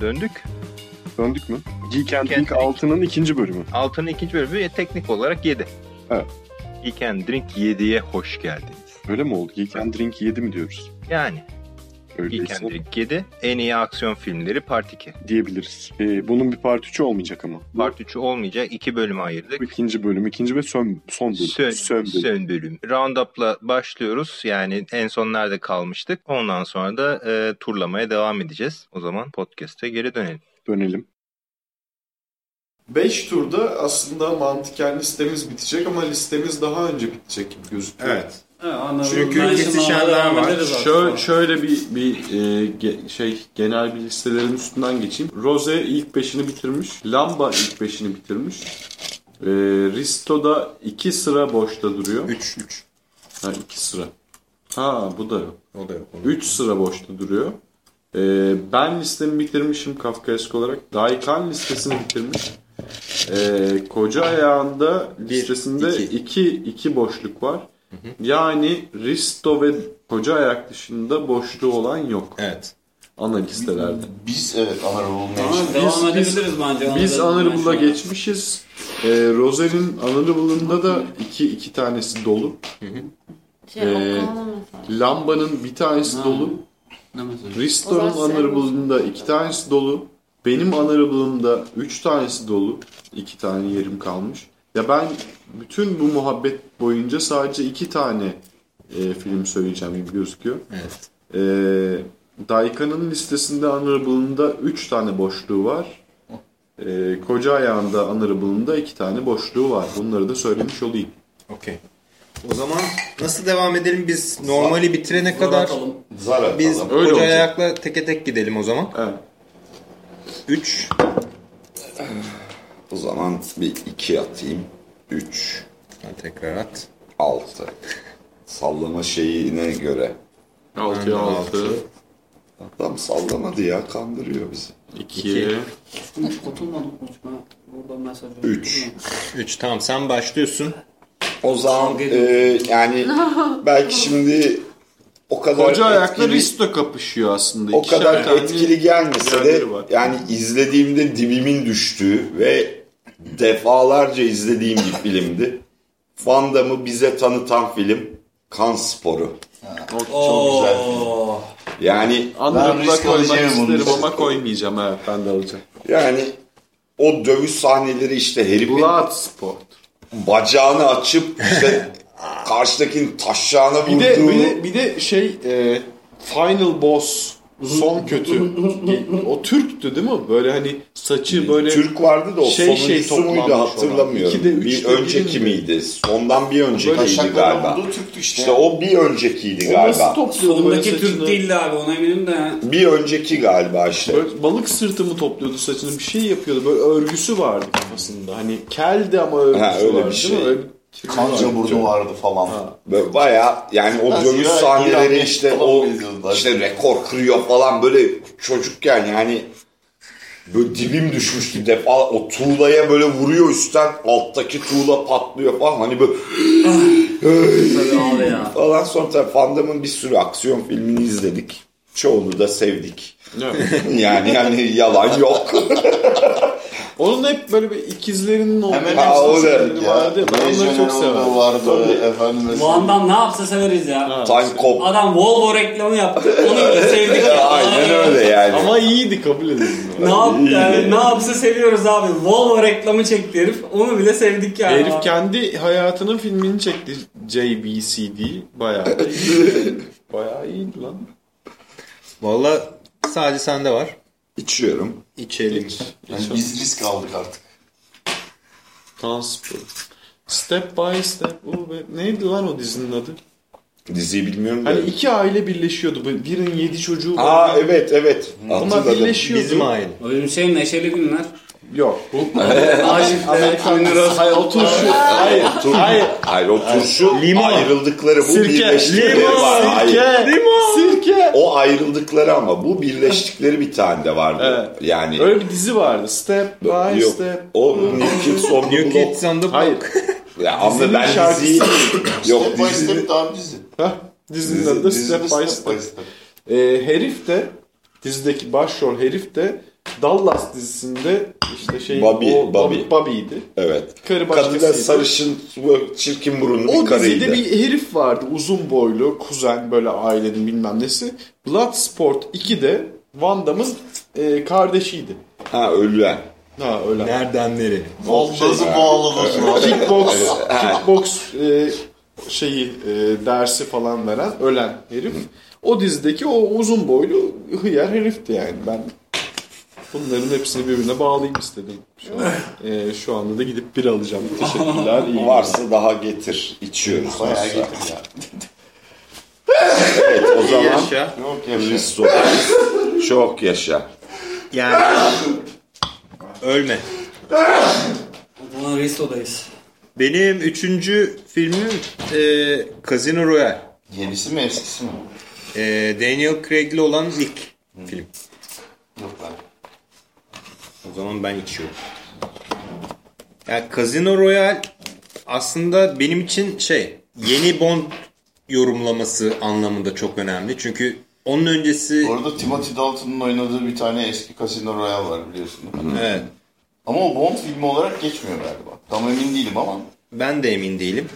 Döndük. Döndük mü? Geek Drink 6'nın ikinci bölümü. Altının ikinci bölümü teknik olarak 7. Evet. Geek Drink 7'ye hoş geldiniz. Öyle mi oldu? Geek and Drink 7 mi diyoruz? Yani Geek Öyleyse and Drink 7 en iyi aksiyon filmleri Part 2. diyebiliriz. Ee, bunun bir part 3'ü olmayacak ama. Part 3'ü olmayacak iki bölüme ayırdık. Bu ikinci bölüm, ikinci ve son, son bölüm. Sön, Sön bölüm. sön bölüm. Roundup'la başlıyoruz. Yani en son nerede kalmıştık? Ondan sonra da e, turlamaya devam edeceğiz. O zaman podcast'e geri dönelim. Dönelim. 5 turda aslında mantıken listemiz bitecek ama listemiz daha önce bitecek gibi gözüküyor. Evet. Evet. Çünkü kesişenler var. Şöyle, şöyle bir bir e, ge- şey genel bir listelerin üstünden geçeyim. Rose ilk beşini bitirmiş. Lamba ilk beşini bitirmiş. E, Risto'da iki sıra boşta duruyor. 3 3. Ha iki sıra. Ha bu da yok. O da yok. Üç sıra boşta duruyor. E, ben listemi bitirmişim Kafkaesk olarak. Daikan listesini bitirmiş. E, koca ayağında listesinde iki. iki, iki boşluk var. Yani Risto ve koca ayak dışında boşluğu olan yok. Evet. Ana listelerde. Biz evet Honorable Tamam, Mention. devam Biz- edebiliriz bence. Biz Honorable Honorable'a geçmişiz. Ee, Roser'in Honorable'ında da iki, iki tanesi dolu. Şey, Ee. Lamba'nın bir tanesi Ha. dolu. Ne mesela? Risto'nun sen- Honorable'ında iki tanesi dolu. Benim Honorable'ımda üç tanesi dolu. İki tane yerim kalmış. Ya ben bütün bu muhabbet boyunca sadece iki tane e, film söyleyeceğim gibi gözüküyor. Evet. Ee, Daika'nın listesinde Honorable'ında 3 tane boşluğu var. Ee, koca ayağında Honorable'ında 2 tane boşluğu var. Bunları da söylemiş olayım. Okey. O zaman nasıl devam edelim biz normali bitirene kadar Atalım. Zar atalım. biz Öyle koca olacak. ayakla teke tek gidelim o zaman. Evet. 3 O zaman bir iki atayım. 3, tekrar at. 6. Sallama şeyine göre. 6'ya 6, Adam sallamadı ya kandırıyor bizi. 2, Hiç kurtulmadık konuşma. Burada mesaj. Üç. 3 tamam sen başlıyorsun. O zaman e, yani belki şimdi o kadar Koca ayakla etkili- Risto kapışıyor aslında. o İkişer kadar etkili gelmese de yani izlediğimde dibimin düştüğü ve defalarca izlediğim bir filmdi. Van Damme'ı bize tanıtan film Kan Sporu. O çok Oo. güzel. Yani Honorable'a risk koymak isterim ama koymayacağım. Evet ben de alacağım. yani o dövüş sahneleri işte herifin Bloodsport. bacağını açıp işte karşıdakinin taşağına Bir vurduğu de, bir de, bir de şey e, Final Boss son kötü. o Türktü değil mi? Böyle hani saçı böyle Türk vardı da o şey sonuncusu şey muydu hatırlamıyorum. İkide, bir önceki miydi? Ondan bir öncekiydi Böyle galiba. Türktü işte. İşte o bir öncekiydi O nasıl galiba. topluyordu Sondaki böyle Türk saçını? değildi abi ona eminim de. Bir önceki galiba işte. Böyle balık sırtı mı topluyordu saçını bir şey yapıyordu. Böyle örgüsü vardı kafasında. Hani keldi ama örgüsü Ha, öyle bir vardı şey. değil mi? Öyle Kanca burnu vardı falan. Böyle Baya yani o dövüş sahneleri işte o işte rekor kırıyor falan böyle çocukken yani böyle dibim düşmüştü defa o tuğlaya böyle vuruyor üstten alttaki tuğla patlıyor falan hani böyle falan sonra tabii bir sürü aksiyon filmini izledik. Çoğunu da sevdik. Evet. Yani yani yalan yok. Onun hep böyle bir ikizlerinin olduğu Hemen Ha, o da- filmleri vardı. Ben onları çok severim. vardı. Efendim Bu adam ne yapsa severiz ya. Time Cop. Adam Volvo reklamı yaptı. Onu bile sevdik ya. Aynen öyle yani. Ama iyiydi kabul edin. Ne, yap, yani, ne yapsa seviyoruz abi. Volvo reklamı çekti herif. Onu bile sevdik yani. Herif kendi hayatının filmini çekti. JBCD. Bayağı da iyiydi. Bayağı iyiydi lan. Valla sadece sende var. İçiyorum. İçelim. Yani biz risk aldık artık. Transport. Step by step. O be. Neydi lan o dizinin adı? Diziyi bilmiyorum da. Hani iki aile birleşiyordu. Birinin yedi çocuğu Aa var. evet evet. Onlar Hatırladım. birleşiyordu. Bizim aile. Öyle şey Neşeli Günler. Yok. Aşık Amerikan Hayır o turşu. Hayır. Tur- Hayır. Hayır o turşu Limon. ayrıldıkları bu Sirke. birleştikleri Limon. var. Hayır. Sirke. Sirke. O ayrıldıkları ama bu birleştikleri bir tane de vardı. Evet. Yani Öyle bir dizi vardı. Step by yok. step. O New Kids on the New Block. Kids on the Hayır. Block. Ya ama Dizinin ben şarkısı. diziyi... yok Step by dizinin... step daha dizi. Hah, dizinin Dizi- adı Step by Step. Ee, herif de dizideki başrol herif de Dallas dizisinde işte şey Bobby, o, Bobby. Bobby'ydi. Evet. Karı Kadın da başkasıydı. sarışın, çirkin burunlu O bir karıydı. dizide bir herif vardı uzun boylu kuzen böyle ailenin bilmem nesi. Bloodsport 2'de Van Damme'ın e, kardeşiydi. Ha ölen. Ha öyle. Nereden nereye? Nasıl bağlanırsın abi? Kickbox, kickbox e, şeyi e, dersi falan veren ölen herif. O dizideki o uzun boylu hıyar herifti yani. Ben bunların hepsini birbirine bağlayayım istedim. Şu, an, E, şu anda da gidip bir alacağım. Teşekkürler. iyi Varsa daha getir. İçiyoruz. Bayağı getir ya. Evet o zaman Yaşa. Yok ya. Risto. Çok yaşa. Yani ölme. Zaman Risto'dayız. Benim üçüncü filmim e, Casino Royale. Yenisi mi eskisi mi? E, Daniel Craig'li olan ilk film. Zaman ben içiyorum. Yani Casino Royale aslında benim için şey yeni Bond yorumlaması anlamında çok önemli. Çünkü onun öncesi Bu arada Timothy Dalton'un oynadığı bir tane eski Casino Royale var biliyorsun. evet, Ama o Bond filmi olarak geçmiyor galiba. Tam emin değilim ama. ben de emin değilim.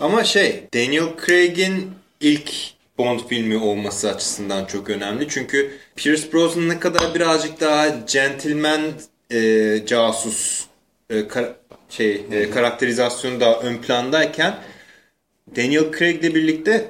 Ama şey Daniel Craig'in ilk Bond filmi olması açısından çok önemli. Çünkü Pierce Brosnan ne kadar birazcık daha gentleman e, casus e, kar- şey e, karakterizasyonu daha ön plandayken Daniel Craig'le birlikte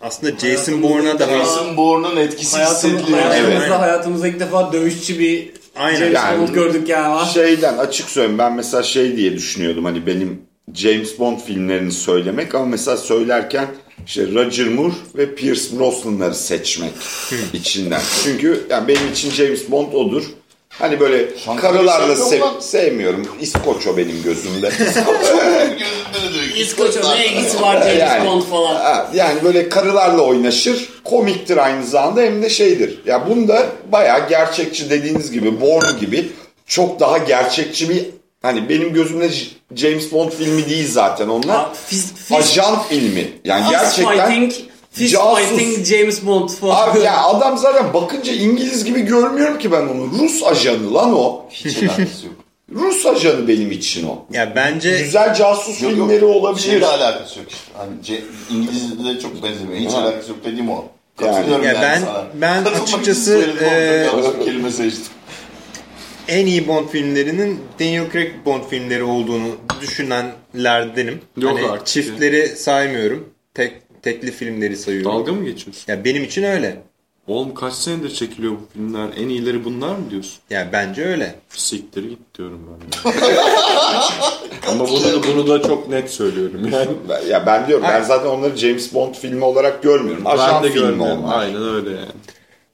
aslında Jason Bourne'a daha Jason Bourne'un etkisi Hayatım, hissediliyor. hayatımızda, Evet. hayatımızda ilk defa dövüşçü bir Aynen. James Yani- Bond gördük ya. Şeyden açık söyleyeyim ben mesela şey diye düşünüyordum hani benim James Bond filmlerini söylemek ama mesela söylerken işte Roger Moore ve Pierce Brosnan'ları seçmek içinden. Çünkü yani benim için James Bond odur. Hani böyle Şankırı karılarla sev- lan. sevmiyorum. İskoço benim gözümde. Ki, İskoç'a ne ilgisi var James Yani- Bond falan. Yani böyle karılarla oynaşır. Komiktir aynı zamanda hem de şeydir. Ya bunda bayağı gerçekçi dediğiniz gibi Bourne gibi çok daha gerçekçi bir hani benim gözümde James Bond filmi değil zaten onlar. Ha, Ajan filmi. Yani fist gerçekten fighting, fist casus. fighting James Bond falan. Abi ya adam zaten bakınca İngiliz gibi görmüyorum ki ben onu. Rus ajanı lan o. Hiç alakası yok. Rus ajanı benim için o. ya bence Güzel casus Yok, filmleri yok. olabilir. Şeyle alakası yok işte. Hani C- İngilizce çok benzemiyor. Hiç Ha. alakası yok dediğim o. Yani. Katılıyorum Ya yani, ben- sana. ben Katılmak açıkçası, söyledim ama e, yanlış bir kelime seçtim. en iyi Bond filmlerinin Daniel Craig Bond filmleri olduğunu düşünenlerdenim. Yok hani artık çiftleri saymıyorum. Tek tekli filmleri sayıyorum. Dalga mı geçiyorsun? Ya benim için öyle. Oğlum kaç senedir çekiliyor bu filmler? En iyileri bunlar mı diyorsun? Ya bence öyle. Siktir git diyorum ben. Ama bunu da, bunu da çok net söylüyorum yani. Ya ben diyorum ben zaten onları James Bond filmi olarak görmüyorum. Ajan ben de filmi görmüyorum. onlar. Aynen öyle yani.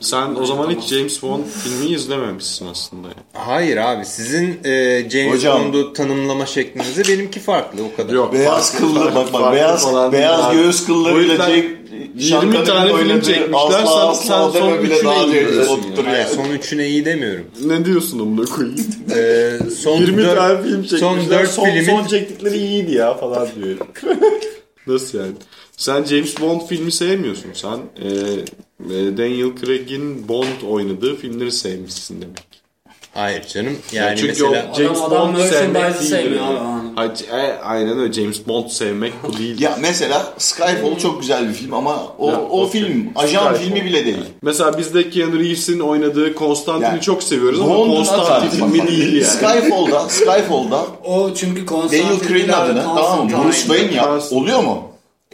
Sen o zaman hiç James Bond filmi izlememişsin aslında. Yani. Hayır abi sizin e, James Hocam. Bond'u tanımlama şeklinizi benimki farklı o kadar. Yok. Beyaz farklı, kıllı farklı, bak bak farklı beyaz falan beyaz abi. göğüs kıllarıyla Jack 20 tane film çekmişler, sen- sen son üçüne daha gidiyorsun James yani. Son üçüne iyi demiyorum. Ne diyorsun amına koyayım? E, son 20 dört- tane film çekmişler. Son dört son, filmin son çektikleri iyiydi ya falan diyor. Nasıl yani? Sen James Bond filmi sevmiyorsun. Sen e, e, Daniel Craig'in Bond oynadığı filmleri sevmişsin demek. Hayır canım. Yani çünkü mesela o James Adam- adam Bond sevmek merchandise'ı değil. sevmiyor yani. aynen. E, aynen öyle. James Bond sevmek bu değil. Ya mesela Skyfall çok güzel bir film ama o, Ya, o o film film. ajan Skyfall. filmi bile değil. Mesela biz de Keanu Reeves'in oynadığı Konstantin'i Yani, çok seviyoruz ama Konstantin filmi değil yani. Skyfall'da Skyfall'da O çünkü Konstantin Daniel Craig'in adına tamam mı? Bruce Wayne ya oluyor mu?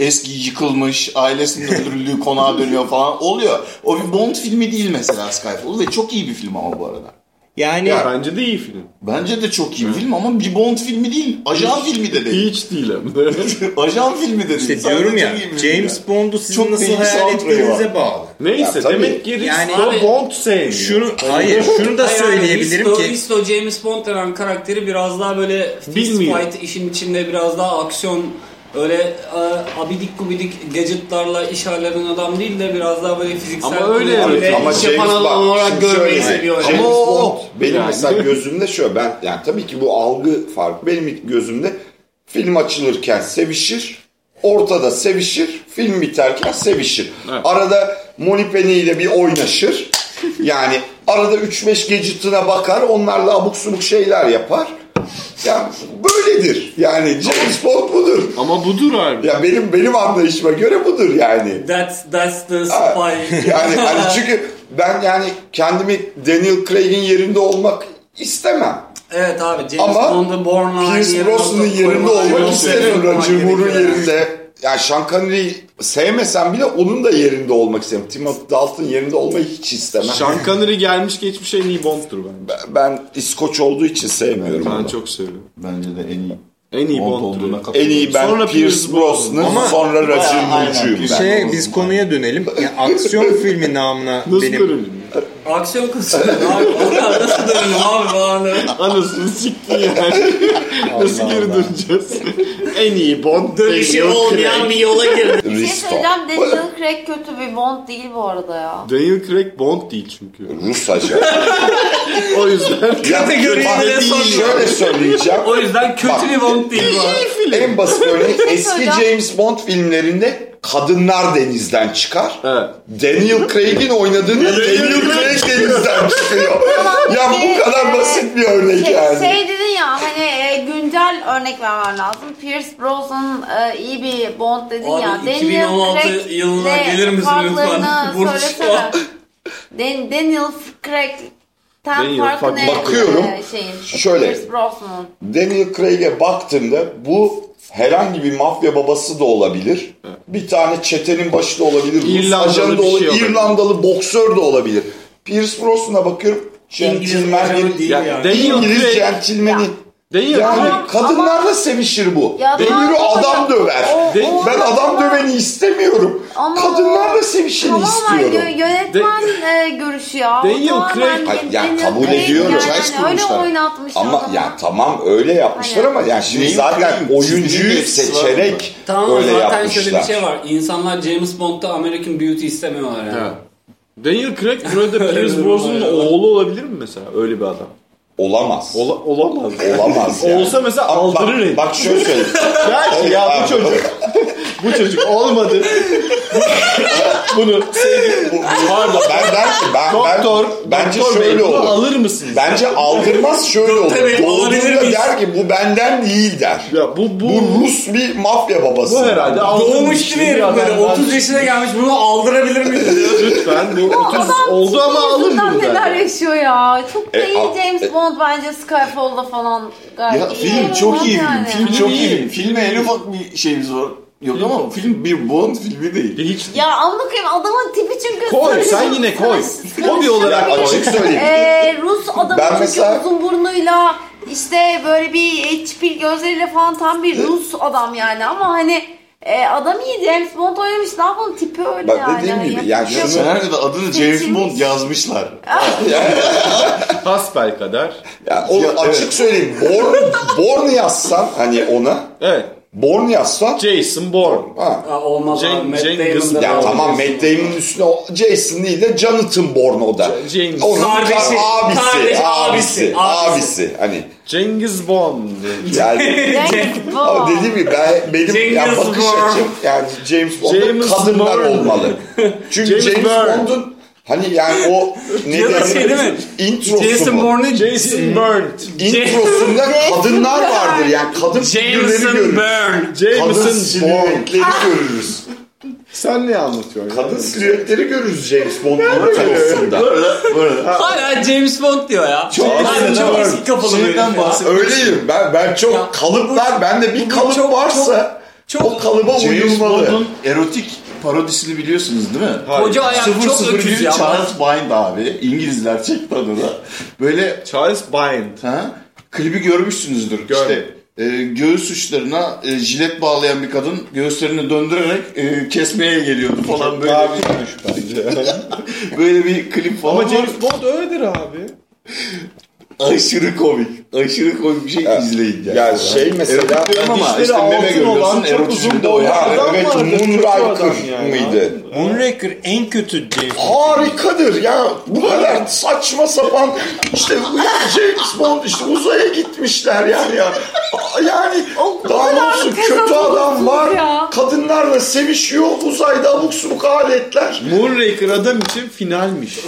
Eski yıkılmış, ailesinin öldürüldüğü konağa dönüyor falan oluyor. O bir Bond filmi değil mesela Skyfall ve çok iyi bir film ama bu arada. Yani Bence de iyi film. Bence de çok iyi bir film ama bir Bond filmi değil. Ajan filmi de değil. Hiç değil hem de. Ajan filmi de değil. işte Sadece diyorum ya James Bond'u sizin Çok nasıl hayal ettiğinize bağlı. Neyse Ya tabii. demek ki Yani- Abi- Bond sevmiyor. Şunu hayır şunu da söyleyebilirim Risto, ki Risto James Bond denen karakteri biraz daha böyle fist fight işin içinde biraz daha aksiyon öyle e, abidik gubidik gadgetlarla iş halleden adam değil de biraz daha böyle fiziksel Ama öyle evet. Ama iş James, yapan adam olarak şimdi görmeyi seviyor. James Yani. Bond benim Yani. mesela gözümde şöyle ben yani tabii ki bu algı farkı benim gözümde film açılırken sevişir ortada sevişir film biterken sevişir arada Moneypenny ile bir oynaşır yani arada 3-5 gadget'ına bakar onlarla abuk subuk şeyler yapar yani böyledir yani James Bond budur Ama budur abi. ya benim benim anlayışıma göre budur yani That's, that's the spy. yani hani çünkü ben yani kendimi Daniel Craig'in yerinde olmak istemem. evet abi James Ama Bond'u Born Pierce Brosnan'ın yerinde olmak isterim. Roger Moore'un yerinde. Yani Sean Connery'i sevmesem bile onun da yerinde olmak isterim. Timothy Dalton yerinde olmayı hiç istemem. Sean Connery gelmiş geçmiş en iyi Bond'dur bence. Ben- Ben İskoç olduğu için sevmiyorum Ben onu. çok seviyorum. Bence de en iyi. En iyi Bond Bond'dur. olduğuna En katılıyorum. iyi ben Sonra Pierce Brosnan, Ama- sonra Roger Aynen, Moore'cuyum ben. şey biz konuya dönelim. Yani aksiyon filmi namına Nasıl benim? Aksiyon kısmı abi. Onlar nasıl dönelim abi falan. Anasını siktin yani. Nasıl geri döneceğiz? en iyi Bond Dönüşü Daniel olmayan Craig. bir yola girdi. Bir şey Risto. söyleyeceğim. Daniel Craig kötü bir Bond değil bu arada ya. Daniel Craig Bond değil çünkü. Rus ajan. O yüzden Kategoriyi bak, bile. Şöyle söyleyeceğim. O yüzden kötü Bak. bir Bond değil bu. arada. En basit örneği eski söyleyeceğim. James Bond filmlerinde kadınlar denizden çıkar. Evet. Daniel Craig'in oynadığında Daniel Craig denizden çıkıyor. ya bu kadar basit bir örnek Şey, yani. şey dedin ya hani e, güncel örnek vermen lazım. Pierce Brosnan e, iyi bir Bond dedin Abi, ya. 2016 yılına gelir misin lütfen? Burç Daniel Craig Ten Daniel, farkı ne? bakıyorum. e, şeyin, Şöyle. Pierce Brosnan'ın. Daniel Craig'e baktığımda bu herhangi bir mafya babası da olabilir. Bir tane çetenin başı da olabilir. İrlandalı da bir şey olabilir. olabilir. İrlandalı boksör de olabilir. Pierce Brosnan'a bakıyorum. Centilmen değil Ya, yani. Daniel İngiliz Craig- centilmeni. Daniel Yani Craig kadınlarla sevişir bu. Ya tamam ama adam döver. o- De- o ben adam adamlar- döveni istemiyorum. Ama Kadınlarla o sevişeni Tamamen istiyorum. yö- yönetmen e, görüşü ya. O Daniel Craig- Hayır, ya Daniel kabul ediyorum. Yani, hani öyle kurmuşlar. oynatmış Ama adamı. ya tamam öyle yapmışlar Aynen. ama yani şimdi Daniel zaten oyuncuyu seçerek Tamam öyle zaten yapmışlar. şöyle bir şey var. İnsanlar James Bond'da American Beauty istemiyorlar yani. Evet. Daniel Craig burada Pierce Brosnan'ın oğlu olabilir mi mesela? Öyle bir adam. Olamaz. Ola, olamaz. Olamaz yani. Olsa mesela Ama aldırır bak, bak şöyle söyleyeyim. Der ki ya bu çocuk bu çocuk olmadı. Bunu sevdim. Pardon. ben der ki ben, Doktor, ben bence doktor bey, şöyle bunu olur. alır mısınız? Bence aldırmaz şöyle olur. Bey, Doğduğunda der ki bu benden değil der. ya bu bu Bu Rus bir mafya babası. bu herhalde Doğmuş gibi herif böyle adamdan 30 yaşına gelmiş bunu aldırabilir miyiz. Lütfen bu 30 Adam oldu ama alın bunu neler der. yaşıyor ya. Çok da E, iyi a- James e- Bond bence Skyfall'da falan gayet Ya iyi. film çok iyi yani. film. Film çok iyi film. Filme en ufak bir şeyimiz var. Yok ama film bir Bond filmi değil. Hiç Ya amına koyayım adamın tipi çünkü koy sen yine koy. Hobi olarak açık söyleyeyim. Ee, Rus adamı Ben çünkü mesela- uzun burnuyla işte böyle bir çipil gözleriyle falan tam bir Rus adam yani ama hani e, adam iyi James Bond oynamış ne yapalım tipi öyle Bak yani. dediğim gibi, yani şunu- Senaryoda adını James Seçilmiş. Bond yazmışlar. Hasbel kadar. Ya, o Ya, açık evet. söyleyeyim. Born, Born yazsan hani ona Evet. Born yazsan Jason Bourne. ha. Ha, olmaz Cenk- abi. Matt Cengiz Damon'da Ya da tamam. Matt Damon'ın üstüne o Jason değil de Jonathan Bourne o da. James. Onun Kardeşi, ka- abisi, kardeşi, abisi, abisi, abisi, Hani Cengiz Bond. yani James ama Bond. dediğim gibi ben, benim Cengiz ya bakış Bourne. açım yani James Bond'da James kadınlar Bourne. olmalı. Çünkü James James, Bourne. Bond'un hani yani o ne denir? şey? Introsu Jason mu? Bourne'un Jason Bourne. Introsunda kadınlar vardır yani kadın Jameson görürüz. Jameson Bourne. silüetleri görürüz. Sen ne anlatıyorsun? Kadın silüetleri görürüz James Bond introsunda. Hala James Bond diyor ya. Çok Jason çok eski kafalı Şeyden. Öyleyim. Ben ben çok Ya, kalıplar bende bir kalıp varsa çok- o kalıba James uyulmalı. Bond'un erotik parodisini biliyorsunuz değil mi? Koca ayak çok 001 öküz ya. Charles Bind abi. İngilizler çekti onu da. Böyle Charles Bind. ha, klibi görmüşsünüzdür. İşte e, göğüs uçlarına e, jilet bağlayan bir kadın göğüslerini döndürerek e, kesmeye geliyordu falan böyle Daha bir, bence. böyle bir klip falan Ama. James Bond öyledir abi. Aşırı komik. Aşırı komik bir şey izleyin. Yani. Ya şey mesela Erotik ama işte meme görüyorsun olan çok erotizmde uzun o adam evet Moonraker yani. mıydı? Moonraker en kötü James. Harikadır ya. Bu kadar saçma sapan işte James Bond işte uzaya gitmişler yani ya. Yani daha tez kötü adam var. ya. Kadınlarla sevişiyor uzayda abuk subuk aletler. Moonraker adam için finalmiş.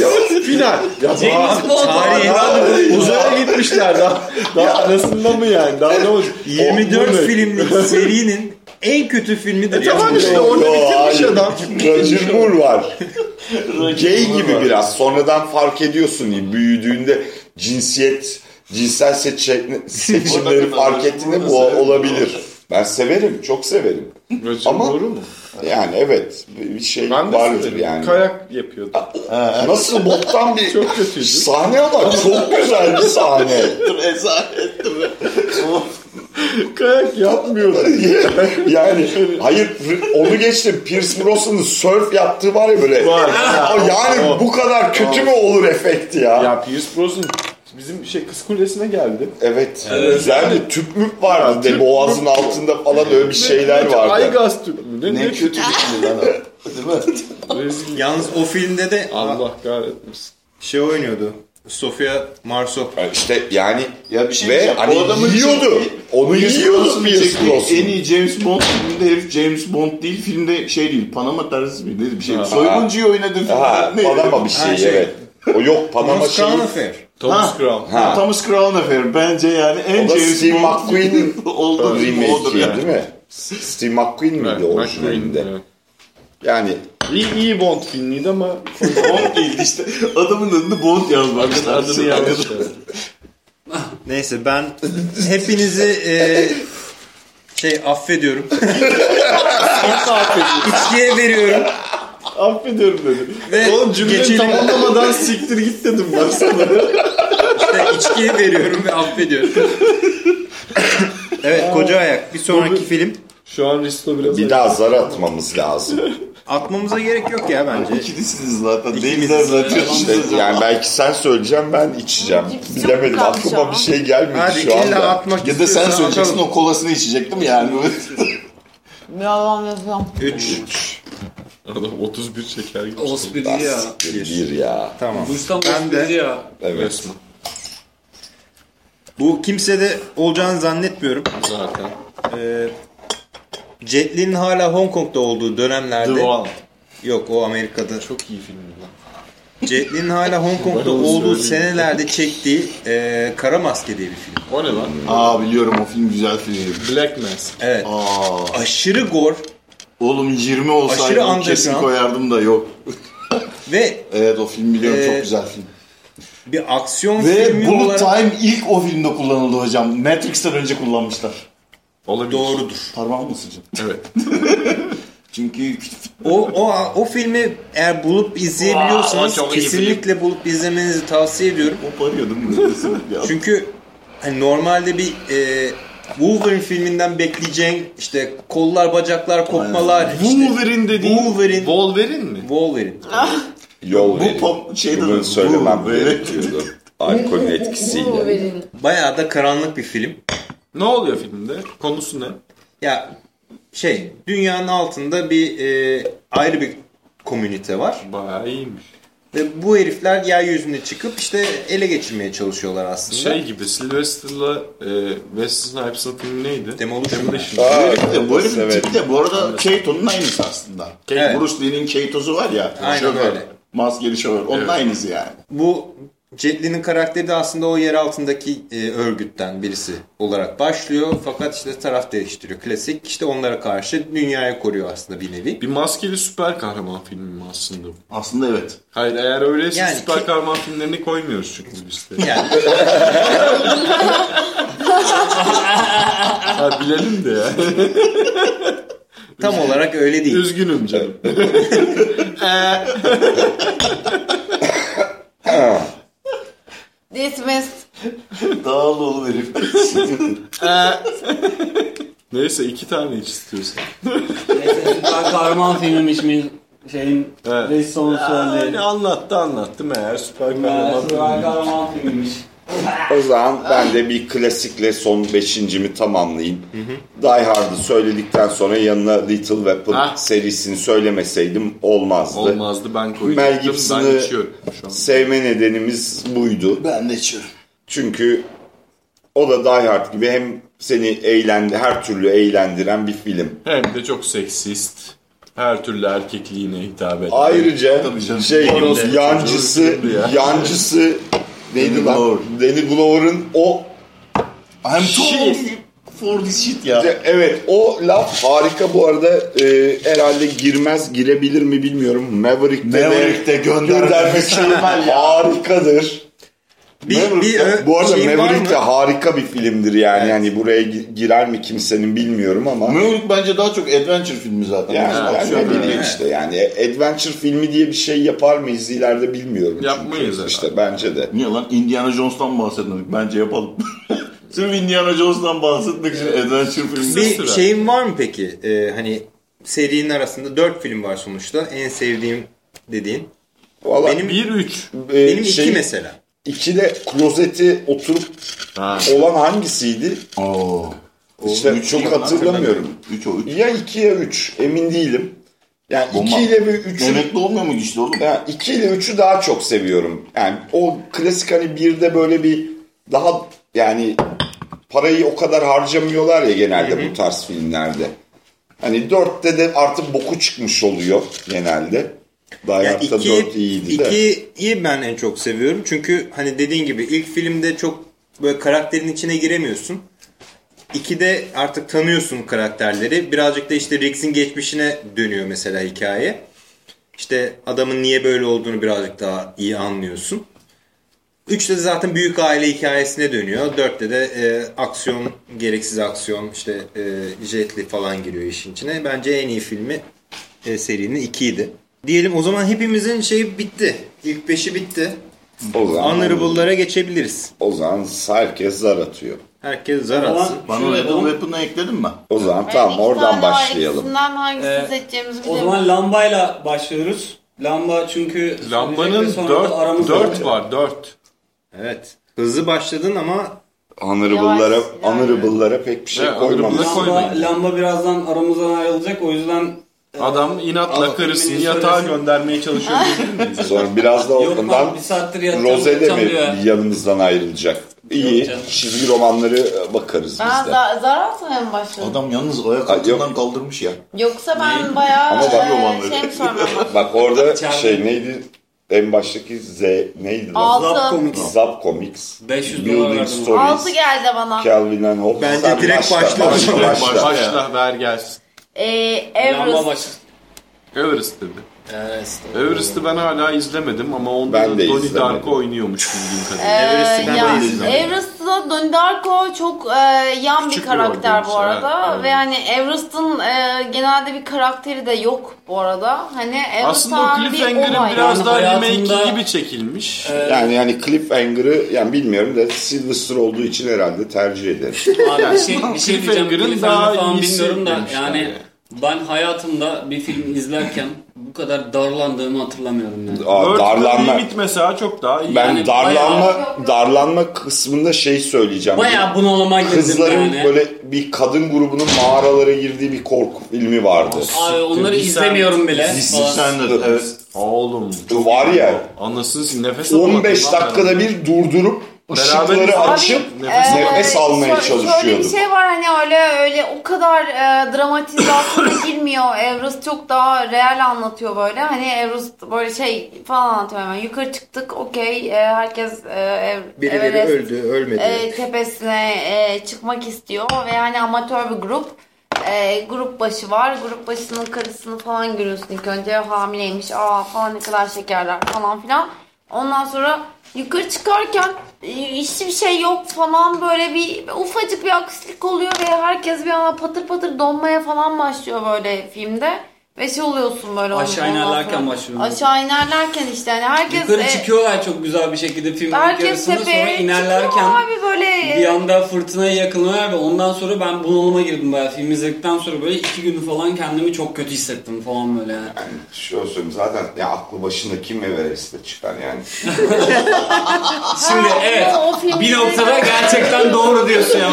Ya, Final. Ya James Bond Tarihin uzaya gitmişler daha. Daha arasında mı yani? Daha ne olacak? 24 Moonraker. filmlik serinin en kötü filmidir. ya. Tamam işte yo, bitirmiş hayır. adam. Roger Moore var. Gay gibi biraz. Sonradan fark ediyorsun büyüdüğünde cinsiyet, cinsel seçe- seçimleri fark ettiğinde bu olabilir. Ben severim, çok severim. Roger Ama- Moore'u mu? Yani evet bir şey Ben de vardır yani. Kayak yapıyordu. Nasıl boktan bir Çok kötüydü. sahne ama çok güzel bir sahne. Rezalet değil mi? Kayak yapmıyordu. yani hayır onu geçtim. Pierce Brosnan'ın surf yaptığı var ya böyle. Var. O yani bu kadar kötü mü olur efekt ya? ya Pierce Brosnan bizim şey Kız Kulesi'ne geldi. Evet. Güzeldi. Tüp müp vardı de tüp boğazın altında falan öyle bir şeyler vardı. Aygaz tüp mü? Ne, Ne ne kötü bir film lan o. Değil mi? Yalnız o filmde de Allah kahretmesin. şey oynuyordu. Sofia Marceau. İşte yani Ya bir şey ve hani yiyordu. Onu yiyordu Pierce. En iyi James Bond filminde herif James Bond değil. Filmde şey değil. Panama terörist miydi? Neydi bir şey. Soyguncuyu oynadı filmde. Ha? Panama bir şey, Ha, şey. evet. O yok Panama şey. Affair. Thomas Ha. Crown. Ha. Thomas Crown Affair. Bence yani en O da James Steve McQueen'in olduğu remake'i yani. değil mi? Steve McQueen miydi Evet, orijinalinde? McQueen, evet. Yani İyi, iyi Bond filmiydi ama Bond değildi işte. Adamın adını Bond yazmamışlar. adını yanlış. Neyse ben hepinizi e, şey affediyorum. İçkiye veriyorum. Affediyorum dedi. Ve Oğlum cümleyi geçelim. tamamlamadan siktir git dedim ben sana. İşte içkiye veriyorum ve affediyorum. evet koca ayak. Bir sonraki film. Şu an Risto biraz... bir daha zar atmamız lazım. Atmamıza gerek yok ya bence. İkilisiniz zaten. Denizler zaten. İşte yani belki sen söyleyeceğim ben içeceğim. Cips Bilemedim aklıma bir şey gelmedi Hadi şu anda. atmak Ya da sen söyleyeceksin atalım. o kolasını içecek değil mi yani? Yalan yazıyorum. 3. Adam 31 şeker gibi. Ospiri ya. Bir ya. Tamam. Burstan Ben de- ya. Evet. Resmen. Bu kimsede olacağını zannetmiyorum. Zaten. Ee, Jet Li'nin hala Hong Kong'da olduğu dönemlerde... Yok o Amerika'da. Çok iyi film lan. Jet Li'nin hala Hong Kong'da onu olduğu senelerde çektiği e, Kara Maske diye bir film. O ne lan? Aa biliyorum o film güzel film. Black Mask. Evet. Aa, Aşırı gore oğlum 20 olsaydı Aşırı kesin koyardım da yok. ve Evet o film biliyorum Ee, çok güzel film. bir aksiyon Ve filmi Bullet olarak Time ilk o filmde kullanıldı hocam. Matrix'ten önce kullanmışlar. Olabilir. doğrudur. Parmağım mı sıcak? Evet. Çünkü O, o, o filmi eğer bulup izleyebiliyorsanız Aa, kesinlikle bulup izlemenizi tavsiye ediyorum. koparıyordum. ya. Çünkü hani normalde bir e, Wolverine filminden bekleyeceğin işte kollar bacaklar kopmalar işte Wolverine dediğin Wolverine. Wolverine mi? Wolverine. Yol Bu verin. pop şeyde Bunu de- söylemem gerekiyordu. Alkolün etkisiyle. Bayağı da karanlık bir film. Ne oluyor filmde? Konusu ne? Ya şey dünyanın altında bir e, ayrı bir komünite var. Bayağı iyiymiş. Ve bu herifler yeryüzüne çıkıp işte ele geçirmeye çalışıyorlar aslında. Şey gibi Sylvester'la e, Wesley Snipes'ın filmi neydi? Demolition. Demolition. Aa, Bu herif de, bu herifin evet. tipi de bu arada Keito'nun aynısı aslında. Evet. Bruce Lee'nin Keito'su var ya. Aynen şoför. öyle. Maskeli şoför. Onun Evet. aynısı yani. Bu Jet Li'nin karakteri de aslında o yer altındaki e, örgütten birisi olarak başlıyor. Fakat işte taraf değiştiriyor. Klasik işte onlara karşı dünyayı koruyor aslında bir nevi. Bir maskeli süper kahraman filmi mi aslında? bu? Aslında evet. Hayır eğer öyleyse Yani süper ki- kahraman filmlerini koymuyoruz çünkü listeye. Yani ha, bilelim de ya. Tam olarak öyle değil. Üzgünüm canım. Dismissed. Dağıl oğlum herif. Neyse iki tane iç istiyorsan. Neyse süper kahraman filmmiş mi? Şeyin Evet. reis onu Yani anlattı anlattı meğer süper kahraman Süper filmi. kahraman filmmiş. O zaman ben de bir klasikle son beşincimi tamamlayayım. Die Hard'ı söyledikten sonra yanına Little Weapon Hah. serisini söylemeseydim olmazdı. Olmazdı ben Mel koyacaktım. Ben Gibson'ı sevme nedenimiz buydu. Ben de içiyorum. Çünkü o da Die Hard gibi hem seni eğlendi, her türlü eğlendiren bir film. Hem de çok seksist. Her türlü erkekliğine hitap eden. Ayrıca şey yancısı ya. yancısı Danny? Glover. Danny Glover'ın o I'm Shit. for this shit ya. evet o laf harika bu arada e, herhalde girmez girebilir mi bilmiyorum. Maverick'te, Maverick'te de gönderme mükemmel harikadır. Bir, bir Bu arada var Maverick de harika bir filmdir yani. Yani buraya gi- girer mi kimsenin bilmiyorum ama. Maverick bence daha çok adventure filmi zaten. Yani, Aksiyon yani ne bileyim işte yani adventure filmi diye bir şey yapar mıyız ileride bilmiyorum. çünkü. Yapmayız işte bence de. Niye lan? Indiana Jones'tan bahsetmedik. Bence yapalım. Sırf Indiana Jones'tan bahsetmek için adventure filmi. Bir sıra. şeyin var mı peki? Ee, hani serinin arasında dört film var sonuçta. En sevdiğim dediğin. Valla Benim- 1-3. e, Benim iki şey, mesela. İkide klozeti oturup Ha. olan hangisiydi? Oo. İşte üç çok hatırlamıyorum. 3 o 3. Ya 2 ya 3 emin değilim. Yani Bomba. 2 ile ve 3'ü Emekli olmuyor muydu işte oğlum? yani 2 ile 3'ü daha çok seviyorum. Yani o klasik hani bir de böyle bir daha yani parayı o kadar harcamıyorlar ya genelde bu tarz filmlerde. Hani 4'te de artık boku çıkmış oluyor genelde. Daha Ya Hard'da iki, 4 iyiydi de. ikiyi ben en çok seviyorum. Çünkü hani dediğin gibi ilk filmde çok böyle karakterin içine giremiyorsun. İkide artık tanıyorsun karakterleri. Birazcık da işte Riggs'in geçmişine dönüyor mesela hikaye. İşte adamın niye böyle olduğunu birazcık daha iyi anlıyorsun. Üçte de zaten büyük aile hikayesine dönüyor. Dörtte de e, aksiyon, gereksiz aksiyon, işte e, jetli falan giriyor işin içine. Bence en iyi filmi e, serinin ikiydi. Diyelim o zaman hepimizin şeyi bitti. İlk beşi bitti. O zaman, Honorable'lara geçebiliriz. o zaman herkes zar atıyor. Herkes zar atsın. Bana Lethal. Weapon'ı ekledin mi? O zaman tamam oradan başlayalım. İkisinden hangisini Ee, seçeceğimizi O bilemiyorum. zaman lambayla başlıyoruz. Lamba çünkü Lambanın ve sonra da 4, aramızda 4 var 4. Evet. Hızlı başladın ama Honorable'lara, Yavaş, honorable'lara pek bir şey Evet, koymamış. Lamba, koymayın. lamba birazdan aramızdan ayrılacak o yüzden Adam inatla Allah karısını yatağa söylesin. göndermeye çalışıyor? Sonra biraz da Yok ondan Rose de mi yanımızdan ayrılacak? İyi. Çizgi romanları bakarız Ben biz de. za- zar mı başladım? Adam yalnız ayak Ha, altından yok. kaldırmış ya. Yoksa ben bayağı Ama bak- e, romanları. şey mi sormam? Bak orada şey neydi? En baştaki Z neydi? lan? Altı. Zap Comics. Zap Comics. 500 dolar Building verdim. Stories. Altı geldi bana. Calvin and Hobbes. Bence direkt. Başla, Başla. başla. Başla ver gelsin. Ee, Everest. baş. Everest dedi. Evet. Everest'i ben hala izlemedim ama onda Ben da de Donnie izlemedim. Darko oynuyormuş bildiğim Ee, kadarıyla. Everest'i ben ya, de izlemedim. Everest'da Donnie Darko çok e, yan Küçük bir bir karakter roldemiş, bu arada evet, ve hani Everest'ın e, genelde bir karakteri de yok bu arada. Hani Everest Aslında o bir Cliffhanger'ın olay. biraz Yani daha remake gibi çekilmiş. Yani yani Cliffhanger'ı yani bilmiyorum da Sylvester olduğu için herhalde tercih ederim. Abi bir şey, bir şey diyeceğim. Cliffhanger'ın Cliffhanger daha iyisi bilmiyorum da yani yani. ben hayatımda bir film izlerken kadar darlandığımı hatırlamıyorum yani. Aa, World darlanma. Limit mesela çok daha iyi. Ben Yani darlanma bayağı- darlanma kısmında şey söyleyeceğim. Bayağı bunalıma girdim Kızların yani. böyle bir kadın grubunun mağaralara girdiği bir korku filmi vardı. Abi onları Descent- izlemiyorum bile. Descended evet. Oğlum. Var ya Anasını nefes alamadım 15 lan dakikada bir durdurup ışıkları açıp Nefes nefes almaya şö- Şöyle bir şey var hani öyle öyle o kadar e, dramatizasyona girmiyor. Everest çok daha real anlatıyor böyle. Hani Everest böyle şey falan anlatıyor hemen. Yukarı çıktık okey e, herkes e, ev, birileri Everest, öldü, ölmedi. e, tepesine e, çıkmak istiyor ve hani amatör bir grup. E, grup başı var. Grup başının karısını falan görüyorsun ilk önce hamileymiş. Aa falan ne kadar şekerler falan filan. Ondan sonra yukarı çıkarken hiçbir şey yok falan böyle bir ufacık bir aksilik oluyor ve herkes bir anda patır patır donmaya falan başlıyor böyle filmde. Ve şey oluyorsun böyle. Aşağı ondan inerlerken sonra. başlıyor. Aşağı inerlerken işte yani herkes Yukarı e, çıkıyorlar çok güzel bir şekilde ilk herkes yarısında sonra tepeye inerlerken çıkıyor abi böyle. bir anda fırtınaya yakınıyorlar ve ondan sonra ben bunalıma girdim bayağı. Film izledikten sonra böyle iki gün falan kendimi çok kötü hissettim falan böyle yani. Yani şöyle söyleyeyim zaten ya aklı başında kim Everest'e çıkar yani. Şimdi evet o film bir noktada gerçekten doğru diyorsun ya.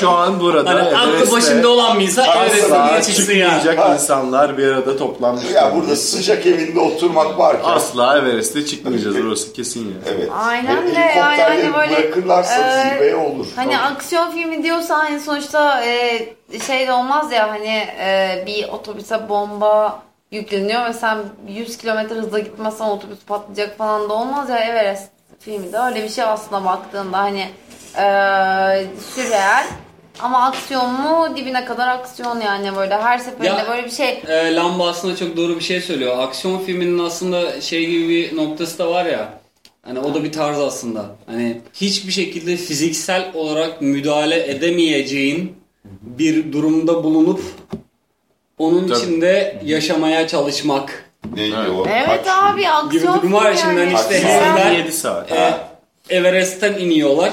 Şu an burada Hani aklı başında olan bir insan Everest'e niye çıksın ya? çıkmayacak insanlar bir arada toplanmış. ya burada sıcak evinde oturmak varken. Asla Everest'e çıkmayacağız orası kesin ya. Evet. Aynen de yani hani böyle, bırakırlarsa e, zirveye olur. Hani aksiyon filmi diyorsa hani sonuçta e, şey de olmaz ya hani e, bir otobüse bomba yükleniyor ve sen 100 kilometre hızla gitmezsen otobüs patlayacak falan da olmaz ya Everest filmi de öyle bir şey aslında baktığında hani e, sürreal ama aksiyon mu dibine kadar aksiyon yani böyle her seferinde Ya- böyle bir şey e, Lamba aslında çok doğru bir şey söylüyor. Aksiyon filminin aslında şey gibi bir noktası da var ya. Hani o da bir tarz aslında. Hani hiçbir şekilde fiziksel olarak müdahale edemeyeceğin bir durumda bulunup onun Tabii. içinde yaşamaya çalışmak. Neydi o? evet Kaç abi aksiyon durum var filmi şimdi yani. hani işte Kaç herifler 7 saat. e, Everest'ten iniyorlar.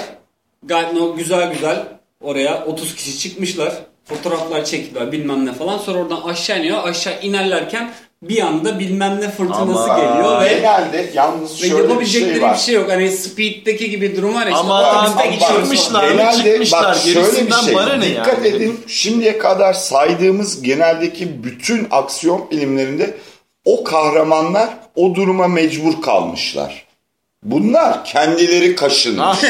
Gayet no, güzel güzel oraya 30 kişi çıkmışlar. Fotoğraflar çektiler bilmem ne falan. Sonra oradan aşağı iniyor. Aşağı inerlerken bir anda bilmem ne fırtınası Ama- geliyor ve Genelde yalnız ve şöyle bir yapabilecekleri şey bir var. şey yok. Hani Speed'deki gibi durum var ya işte Ama otobüste tam geçiyoruz. çıkmışlar. falan. Genelde çıkmışlar, bak şöyle bir gerisinden şey. bana ne Dikkat yani? edin şimdiye kadar saydığımız geneldeki bütün aksiyon filmlerinde o kahramanlar o duruma mecbur kalmışlar. Bunlar kendileri kaşınmış.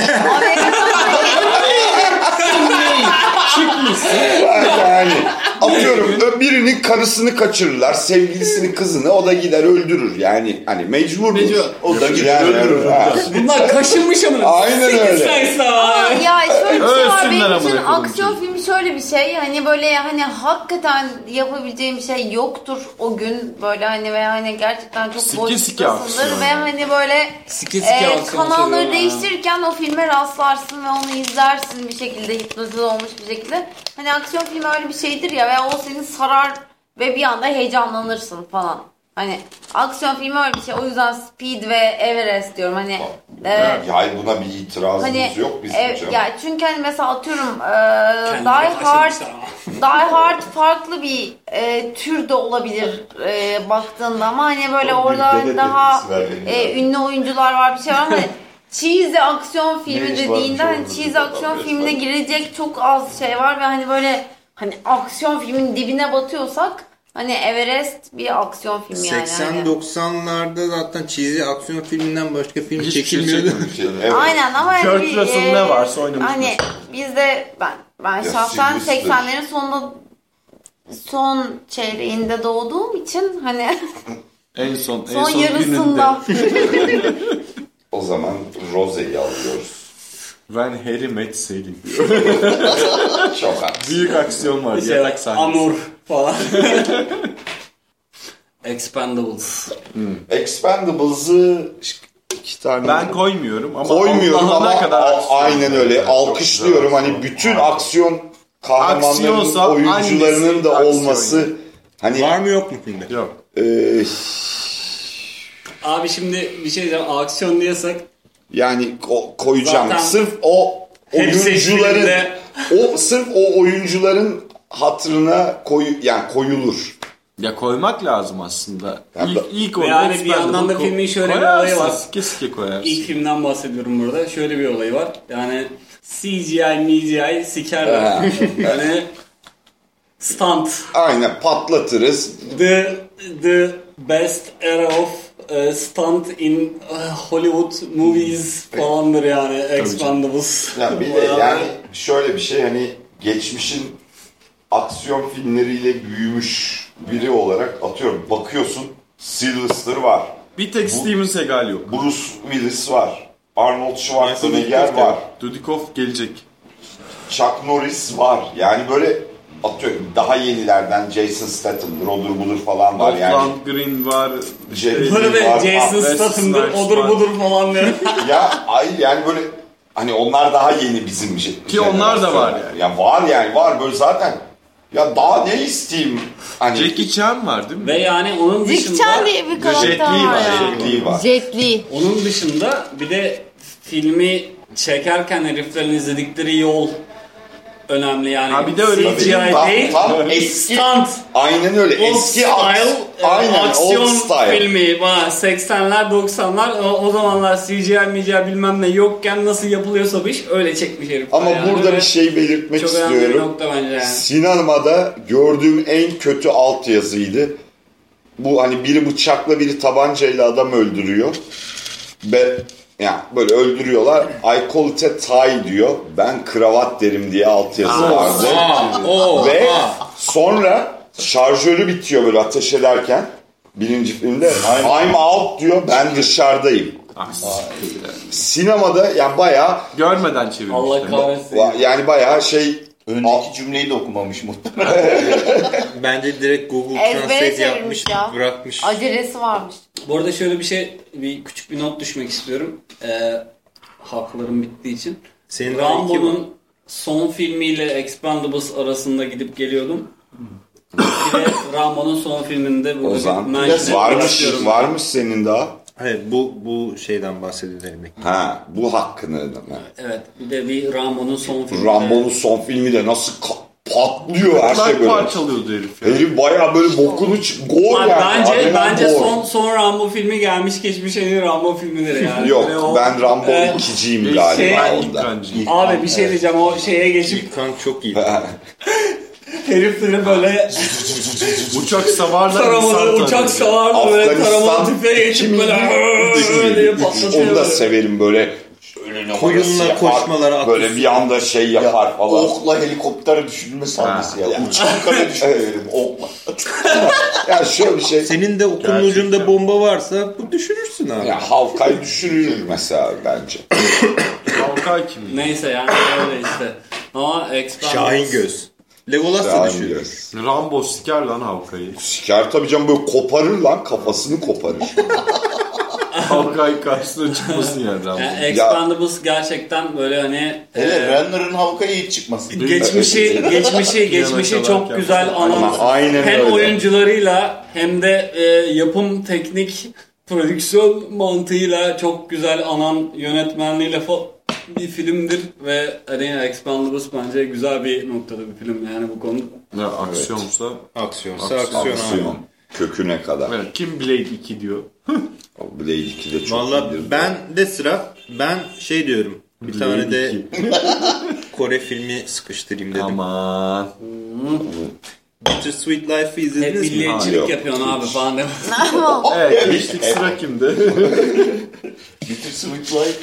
yani atıyorum ö- birinin karısını kaçırırlar, sevgilisini, kızını o da gider öldürür. Yani hani mecburdur. Mecbur. O da gider öldürür. Ha. Bunlar kaşınmış ama. Aynen öyle. Ama ya şöyle bir şey var benim için aksiyon filmi şöyle bir şey hani böyle hani hakikaten yapabileceğim şey yoktur o gün böyle hani ve hani gerçekten çok Sike boş sike aksiyon ve hani böyle Sike sike e, kanalları değiştirirken o filme rastlarsın ve onu izlersin bir şekilde hipnotize olmuş bir şekilde. Hani aksiyon filmi öyle bir şeydir ya ve o seni sarar ve bir anda heyecanlanırsın falan. Hani aksiyon filmi öyle bir şey. O yüzden Speed ve Everest diyorum. Hani e, Ya, hayır buna bir itirazımız Hani yok bizim e, ya çünkü hani mesela atıyorum e, Die Hard. Die Hard farklı bir e, tür de olabilir e, baktığında ama hani böyle Oğlum, orada daha e, ünlü oyuncular var bir şey var ama hani cheesy aksiyon filmi dediğinde hani orada cheesy aksiyon filmine girecek çok az şey var ve hani böyle hani aksiyon filmin dibine batıyorsak hani Everest bir aksiyon filmi yani. Hani. 80-90'larda zaten cheesy aksiyon filminden başka film Hiçbir şey çekilmiyordu. Evet. Aynen ama hani Kurt bir, Russell e, ne varsa oynamış Hani bizde ben ben Ya şahsen Sylvester. 80'lerin sonunda son çeyreğinde doğduğum için hani En son, en son son yarısında gününde. O zaman Rose'yi alıyoruz. Ben Harry Met Sally diyor. Çok haklısın. Büyük aksiyon var. Şey, Yatak sahnesi. Amur falan. Expendables. Expendables'ı iki tane Ben koymuyorum ama koymuyorum ama kadar aksiyon. aynen öyle. Çok Alkışlıyorum hani aksiyon. bütün aksiyon kahramanlarının Aksiyonsa oyuncularının da aksiyon olması yani? hani Var mı yok mu filmde? Yok. e, Abi şimdi bir şey diyeceğim. Aksiyon diyorsak yani ko- koyacağım. Zaten sırf o oyuncuların o sırf o oyuncuların hatırına koy yani koyulur. Ya koymak lazım aslında. Ya İlk, ilk yani bir yandan da filmin şöyle bir olayı var. Sike koyarsın. ilk filmden bahsediyorum burada. Şöyle bir olayı var. Yani CGI, MGI sikerler. Yani stunt. Aynen patlatırız. The the best era of uh, stunt in uh, Hollywood movies falandır yani Expendables. Ya bir de yani şöyle bir şey hani geçmişin aksiyon filmleriyle büyümüş biri olarak atıyorum bakıyorsun Sylvester var. Bir tek Steven Seagal yok. Bruce Willis var. Arnold Schwarzenegger var. Dudikoff gelecek. Chuck Norris var. Yani böyle atıyorum daha yenilerden Jason Statham'dır, odur budur falan var yani. Outland Green var. Şey- Böyle var. Jason Wesley Statham'dır, odur var. budur falan diyor. ya ay yani böyle Hani onlar daha yeni bizim şey. Ki onlar da var yani. Ya var yani var böyle zaten. Ya daha ne isteyeyim? Hani Jackie Chan var değil mi? Ve yani onun dışında Chan diye bir karakter Jet Li var. Jet Li var. Jet Li. onun dışında bir de filmi çekerken heriflerin izledikleri yol önemli yani. Ha, bir de öyle CGI Tam, değil. tam eski. Stunt. Aynen öyle. Old eski style, aks- e, aynen aksiyon old style. filmi. Bana 80'ler 90'lar o, o zamanlar CGI MGI bilmem ne yokken nasıl yapılıyorsa bu iş öyle çekmiş herif. Ama yani. burada bir şey belirtmek Çok önemli bir istiyorum. nokta bence yani. Sinemada gördüğüm en kötü altyazıydı. Bu hani biri bıçakla biri tabancayla adam öldürüyor. Ve yani böyle öldürüyorlar. I call it a tie diyor. Ben kravat derim diye altyazı vardı. Ve sonra şarjörü bitiyor böyle ateş ederken. Birinci filmde I'm out diyor ben dışarıdayım. Sinemada yani bayağı Görmeden Allah çevirmişler. kahretsin. yani bayağı şey Öndeki cümleyi de okumamış muhtemelen. Bence direkt Google Ezbere Translate çevirmiş yapmış, ya. bırakmış. Acelesi varmış. Bu arada şöyle bir şey, bir küçük bir not düşmek istiyorum. Ee, haklarım bittiği için. Senin daha iki Rambo'nun son filmiyle Expendables arasında gidip geliyordum. Bir de Rambo'nun son filminde burada Ozan varmış istiyorum. varmış senin daha. Hayır bu bu şeyden bahsedelim. Ha bu hakkını. Evet, bir de bir Rambo'nun son filminde. Rambo'nun son filmi de nasıl patlıyor her şey böyle. parçalıyordu herif ya. Herif baya böyle bokunu gol yani. bence Adrenalin bence gol. son son Rambo filmi gelmiş geçmiş en iyi Rambo filmidir yani. Yok Böyle o- ben Rambo Ee, 2'ciyim galiba şey- onda. Bence. Abi bir şey diyeceğim o şeye geçip İlkan çok iyi. herifleri böyle Uçak savarla taramalı insan uçak savarla böyle taramalı tüfeğe geçip böyle. Onu da severim böyle önüne Koyunla yapar, koşmaları, at Böyle bir anda şey yapar falan. Okla helikoptere düşürme sahnesi ya. Uçan kare düşürüyorum okla. Ya şöyle bir şey. Senin de okulun Gerçekten. ucunda bomba varsa bu düşürürsün abi. Ya Havkay düşürür mesela bence. Halkay kim? Neyse yani öyle işte. Ama Expendables. Şahin göz. Legolas da Yani düşürür. Rambo siker lan Halkay'ı. Siker tabii canım böyle koparır lan kafasını koparır. Halkay karşısına çıkmasın yani Rambo. Yani Expendables gerçekten böyle hani Hele e, Renner'ın halkaya hiç çıkmasın. geçmişi geçmişi geçmişi çok güzel falan. anan Aynen hem öyle. oyuncularıyla hem de e, yapım teknik prodüksiyon mantığıyla çok güzel anan yönetmenliğiyle fa- bir filmdir ve hani Expendables bence güzel bir noktada bir film yani bu konuda. Ya aksiyonsa. Aksiyonsa Aksiyon. aksiyon. Köküne kadar. Evet, kim Blade 2 diyor. O Blade 2 de çok Valla iyidir. ben de sıra ben şey diyorum. Bir Blade tane de 2. Kore filmi sıkıştırayım dedim. Aman. Bitter Sweet Life'ı Hep izlediniz mi? milliyetçilik yok. yapıyorsun abi falan demiş. Evet geçtik sıra kimde? Bitter Sweet Life.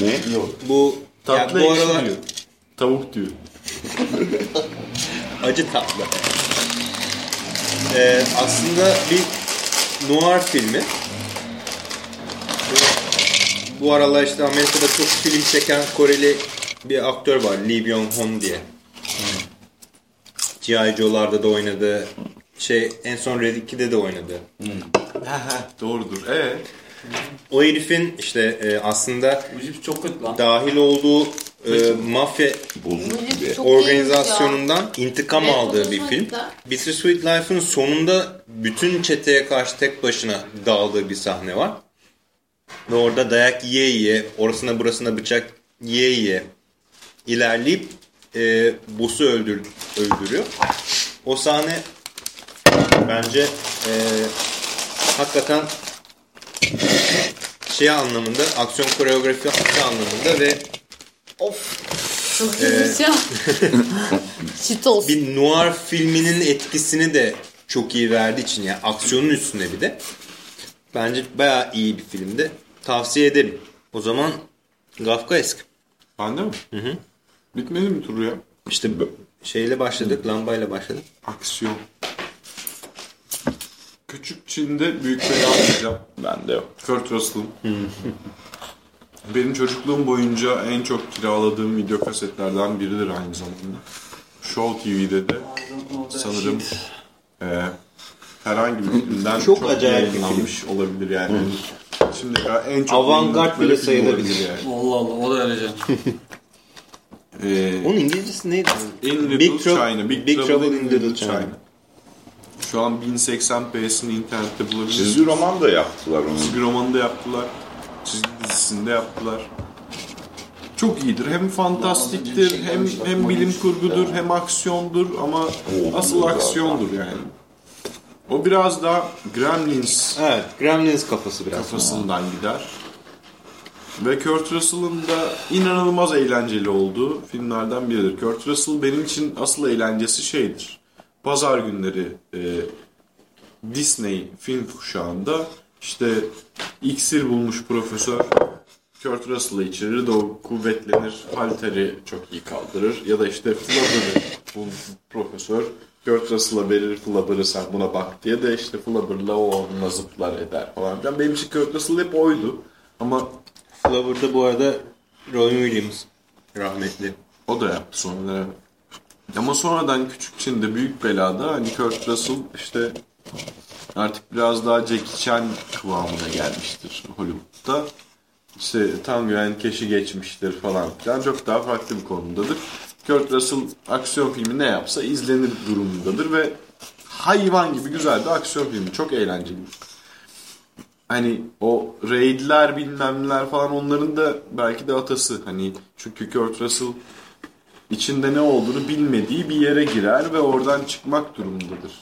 Ne? Yok. Bu Tatlı ya bu ekşi aralar diyor. Tavuk diyor. acı tatlı. Ee, aslında bir noir filmi. Bu aralar işte Amerika'da çok film çeken Koreli bir aktör var. Lee Byung-hun diye. G.I. Joe'larda da oynadı. Şey en son Red 2'de de oynadı. Doğrudur. Ee, O herifin işte e, aslında çok kötü lan. dahil olduğu e, mafya Bozuk. Çok organizasyonundan intikam Evet, aldığı bir hoşuma film. gitti. Bittersweet Life'ın sonunda bütün çeteye karşı tek başına dağıldığı bir sahne var. Ve orada dayak yiye yiye, orasına burasına bıçak yiye yiye ilerleyip e, boss'u öldür, öldürüyor. O sahne bence e, hakikaten şey anlamında, aksiyon koreografi anlamında ve Çok iyiymiş ya. Cheetos. bir noir filminin etkisini de çok iyi verdiği için yani aksiyonun üstüne bir de bence bayağı iyi bir filmdi. Tavsiye ederim. O zaman Kafkaesk. bende mi? Hı hı. Bitmedi mi turu ya? İşte şeyle başladık, lambayla başladık. Aksiyon. Küçük Çin'de büyük bela atacağım. Bende yok. Kurt Russell'ım. Benim çocukluğum boyunca en çok kiraladığım video kasetlerden biridir aynı zamanda. Show TV'de de sanırım eee herhangi bir filmden Çok çok, acayip bir yayınlanmış olabilir yani. kadar en çok Avantgard bile sayılabilir. yani. Allah Allah o derece. Ee, Onun İngilizcesi neydi? In Little Big Trouble- China. Big, Big Trouble, Trouble in Little China. Şu an 1080p'sini internette bulabilirsiniz. Çizgi roman da yaptılar onu. Çizgi romanı da yaptılar. Çizgi dizisini de yaptılar. Çok iyidir. Hem fantastiktir, hem hem bilim kurgudur, hem aksiyondur ama asıl aksiyondur yani. O biraz daha Gremlins Evet. Gremlins kafası biraz. kafasından gider. Ve Kurt Russell'ın da inanılmaz eğlenceli olduğu filmlerden biridir. Kurt Russell benim için asıl eğlencesi şeydir. Pazar günleri e, Disney film kuşağında işte iksir bulmuş profesör Kurt Russell'ı içirir de o kuvvetlenir, halteri çok iyi kaldırır. Ya da işte Flubber'ı bulmuş profesör Kurt Russell'a verir Flubber'ı sen buna bak diye de işte Flubber'la o onunla zıplar eder falan. filan. benim için Kurt Russell hep oydu. Ama Flubber'da bu arada Robin Williams. Rahmetli. o da yaptı sonra. Ama sonradan Küçük Çin'de Büyük Bela'da hani Kurt Russell işte artık biraz daha Jackie Chan kıvamına gelmiştir Hollywood'da. İşte Tango and Cash'i geçmiştir falan filan. Çok daha farklı bir konumdadır. Kurt Russell aksiyon filmi ne yapsa izlenir durumundadır ve hayvan gibi güzel bir aksiyon filmi. Çok eğlenceli. Hani o raidler bilmem neler falan onların da belki de atası. Hani çünkü Kurt Russell içinde ne olduğunu bilmediği bir yere girer ve oradan çıkmak durumundadır.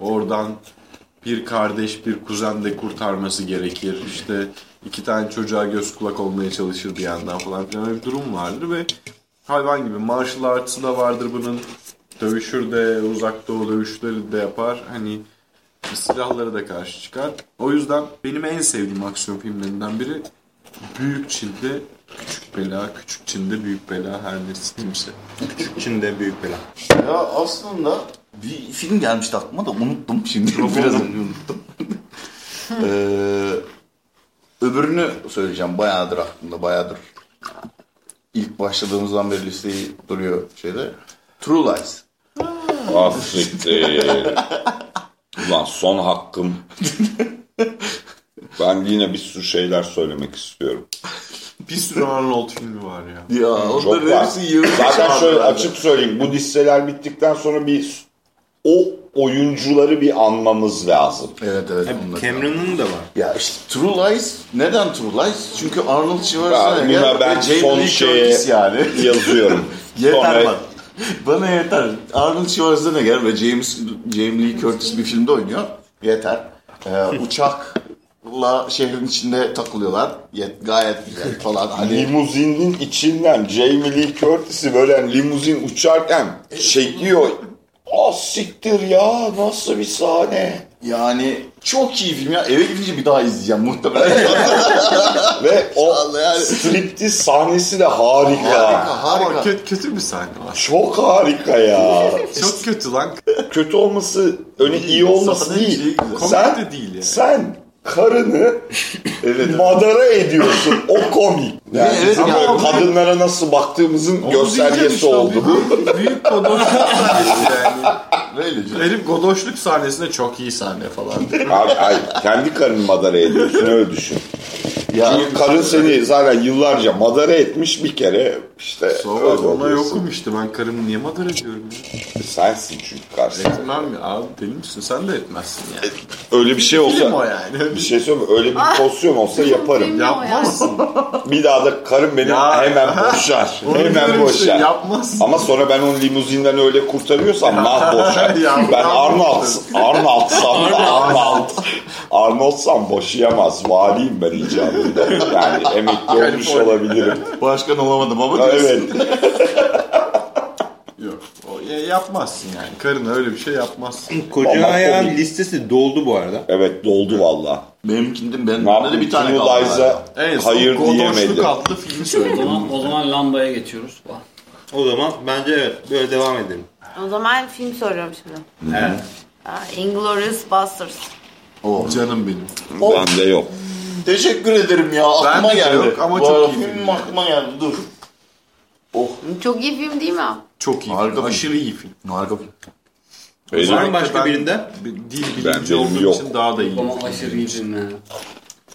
Oradan bir kardeş bir kuzen de kurtarması gerekir. İşte iki tane çocuğa göz kulak olmaya çalışır bir yandan falan filan bir durum vardır ve hayvan gibi martial arts'ı da vardır bunun. Dövüşür de uzak doğu dövüşleri de yapar. Hani silahları da karşı çıkar. O yüzden benim en sevdiğim aksiyon filmlerinden biri Büyük Çin'de Küçük Bela, Küçük Çin'de Büyük Bela her nesi kimse. Çin'de büyük bela. Ya aslında bir film gelmişti aklıma da unuttum şimdi. Biraz önce unuttum. ee, öbürünü söyleyeceğim. Bayağıdır aklımda, bayağıdır. İlk başladığımızdan beri listeyi duruyor şeyde. True Lies. Ah siktir. Ulan son hakkım. Ben yine bir sürü şeyler söylemek istiyorum. Bir sürü Arnold filmi var ya. Ya onların var. hepsi yığılmış. Zaten şöyle açık söyleyeyim. Bu listeler bittikten sonra bir o oyuncuları bir anmamız lazım. Evet evet. onlar. Cameron'ın da var. Ya işte True Lies. Neden True Lies? Çünkü Arnold Ya, Schwarzenegger buna ben ve Jamie son Lee şeye Curtis yani. yazıyorum. Yeter Sonra- bak. Bana yeter. Arnold Schwarzenegger ve James Jamie Lee Curtis bir filmde oynuyor. Yeter. Ee, uçakla şehrin içinde takılıyorlar. Yet, gayet güzel falan. Hani Limuzinin içinden Jamie Lee Curtis'i böyle limuzin uçarken çekiyor. Ah siktir ya nasıl bir sahne. yani çok iyi film ya. Eve gidince bir daha izleyeceğim muhtemelen. Ve o yani. striptiz sahnesi de harika. harika harika. Ama kötü, kötü bir sahne var. Çok harika ya. Çok kötü lan. Kötü olması, öyle iyi olması Sahne değil. şey, komik Sen, de değil yani. sen karını madara ediyorsun. O komik. Yani Evet, bizim yani. böyle kadınlara nasıl baktığımızın Onu göstergesi işte, oldu bu. Büyük, büyük godoşluk sahnesi yani. Böylece. Herif godoşluk sahnesinde çok iyi sahne falan. Abi hayır, kendi karını madara ediyorsun öyle düşün. Ya, Çünkü karın seni zaten yıllarca madara etmiş bir kere işte Sonra ona yokum işte ben karımı niye madar ediyorum ya? Sensin çünkü karşısında. Etmem ya abi deli misin sen de etmezsin yani. Öyle bir şey Film o olsa yani. bir şey söyleyeyim öyle bir pozisyon olsa yaparım. Yani. Yapmazsın. Bir daha da karım beni Ya. hemen boşar. Hemen diyorum işte, boşar. yapmazsın. Ama sonra ben onu limuzinden öyle kurtarıyorsam nah boşar. Ben ya. Arnold, Arnold'sam Arnold. Arnold'sam boşayamaz. Valiyim ben icabında. Yani emekli olmuş olabilirim. Başkan olamadım ama Evet. Yok. O, ya, yapmazsın yani. Karına öyle bir şey yapmazsın. Koca ayağın komik. listesi doldu bu arada. Evet doldu valla. Benimkinde ben Ne bende de bir tane kaldı. Lies'a En son hayır diyemedim. Godoşluk adlı filmi O söyledim. zaman, o zaman lambaya geçiyoruz. O zaman bence evet böyle devam edelim. O zaman film soruyorum şimdi. Evet. Aa, Inglourious Basterds. O. Canım benim. Bende yok. Teşekkür ederim ya. Aklıma de geldi. yok ama Bu çok iyi film aklıma geldi. Dur. Oh. Çok iyi film değil mi? Çok iyi Harika film. Aşırı iyi film. Harika film. Var mı başka Ben birinde? Dil Ben- bilimci olduğum yok. için daha da iyi. Ama aşırı iyi film.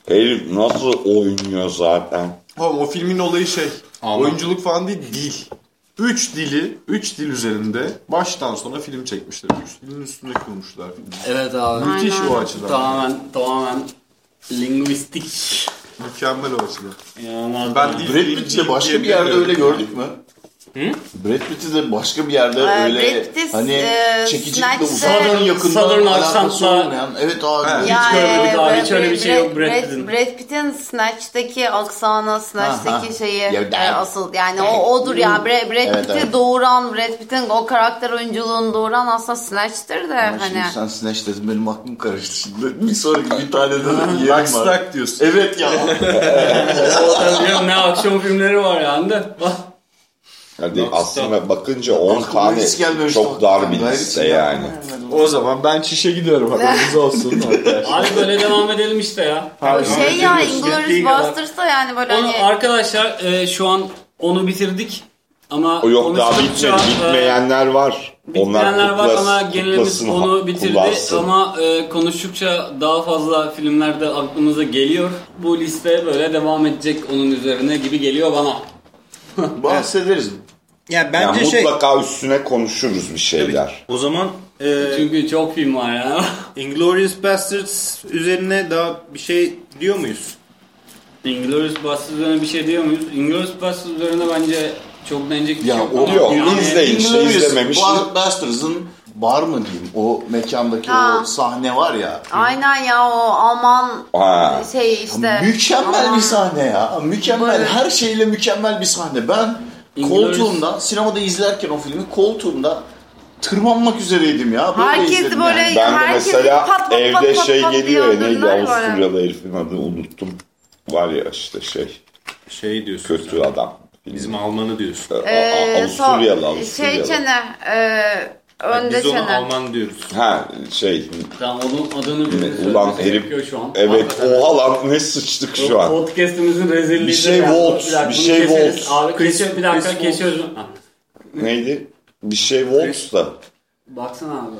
Herif nasıl oynuyor zaten. Oğlum o filmin olayı şey. Alman. Oyunculuk falan değil, dil. Üç dili, üç dil üzerinde baştan sona film çekmişler. Üç dilin üstünde kurmuşlar. Evet abi. Müthiş Aynen. o açıdan. Tamamen tamamen linguistik. Mükemmel o açıdan. Ben dil- Brad Pitt'i de başka bir yerde öyle gördük mü? Brad Pitt'i de başka bir yerde Ee, öyle Pitt, hani e, çekicilikle Snatch'te- uzaktan yakından Southern alakası olmayan. Evet abi. Evet. Hiç görmedik abi, hiç öyle bir şey yok Brad Pitt'in. Brad Pitt'in Snatch'teki aksanı, Snatch'teki Ha, ha. şeyi Ya, e, asıl yani o odur ya. Brad, Brad Evet, Pitt'i evet. doğuran, Brad Pitt'in o karakter oyunculuğunu doğuran aslında Snatch'tir de Ama hani. Şimdi sen Snatch dedin benim aklım karıştı şimdi. Bir sonraki bir tane de yerim var. Backstrack diyorsun. Evet ya. Ne aksiyon filmleri var yani de. Hadi aslında bakınca 10 Aklıma tane çok dar bir liste yani. O zaman ben çişe gidiyorum haberiniz olsun arkadaşlar. Abi böyle devam edelim işte ya. Şey ya Yettiği Inglourious kadar. Basterds'da yani böyle Onu hani arkadaşlar e, şu an onu bitirdik. Ama O yok daha bitmedi. e, Bitmeyenler var. Bitmeyenler var kutlas- ama genelimiz onu bitirdi kullansın. ama e, konuştukça daha fazla filmler de aklımıza geliyor. Bu liste böyle devam edecek onun üzerine gibi geliyor bana. Bahsederiz. Yani Yani bence şey mutlaka üstüne konuşuruz bir şeyler. o zaman e, Çünkü çok film var ya. Inglourious Basterds üzerine daha bir şey diyor muyuz? Inglourious Basterds üzerine bir şey diyor muyuz? Inglourious Basterds üzerine bence çok denecek bir Ya şey yok. o Yok, yani- izleyin. işte Inglourious izlememiş. Basterds'ın bar mı diyeyim o mekandaki Ha. o sahne var ya. aynen ya o Alman Ha. şey işte. Mükemmel Alman- bir sahne ya. Mükemmel. Böyle. Her şeyle mükemmel bir sahne. Ben Inglourious- koltuğumda, sinemada izlerken o filmi koltuğumda tırmanmak üzereydim ya. Böyle Herkes böyle- yani. Ben de Herkes mesela pat pat pat evde pat şey pat geliyor ya neydi. Avusturyalı herifin adını unuttum. Var ya işte şey Şey diyorsun. kötü adam. Bizim Almanı diyorsun. A- Ee, Avusturyalı Avusturyalı. Şey çene, e, önde Biz çene. Alman diyoruz. Ha şey Tamam onun adını bize ulan söylemesi herif şu an. evet Hakikaten. oha lan ne sıçtık şu an. Podcast'imizin rezilliği. Bir şey dakika, bir şey. Waltz. Abi kesiyor, bir dakika Chris kesiyoruz. Neydi? Bir şey Waltz da. Baksana abi.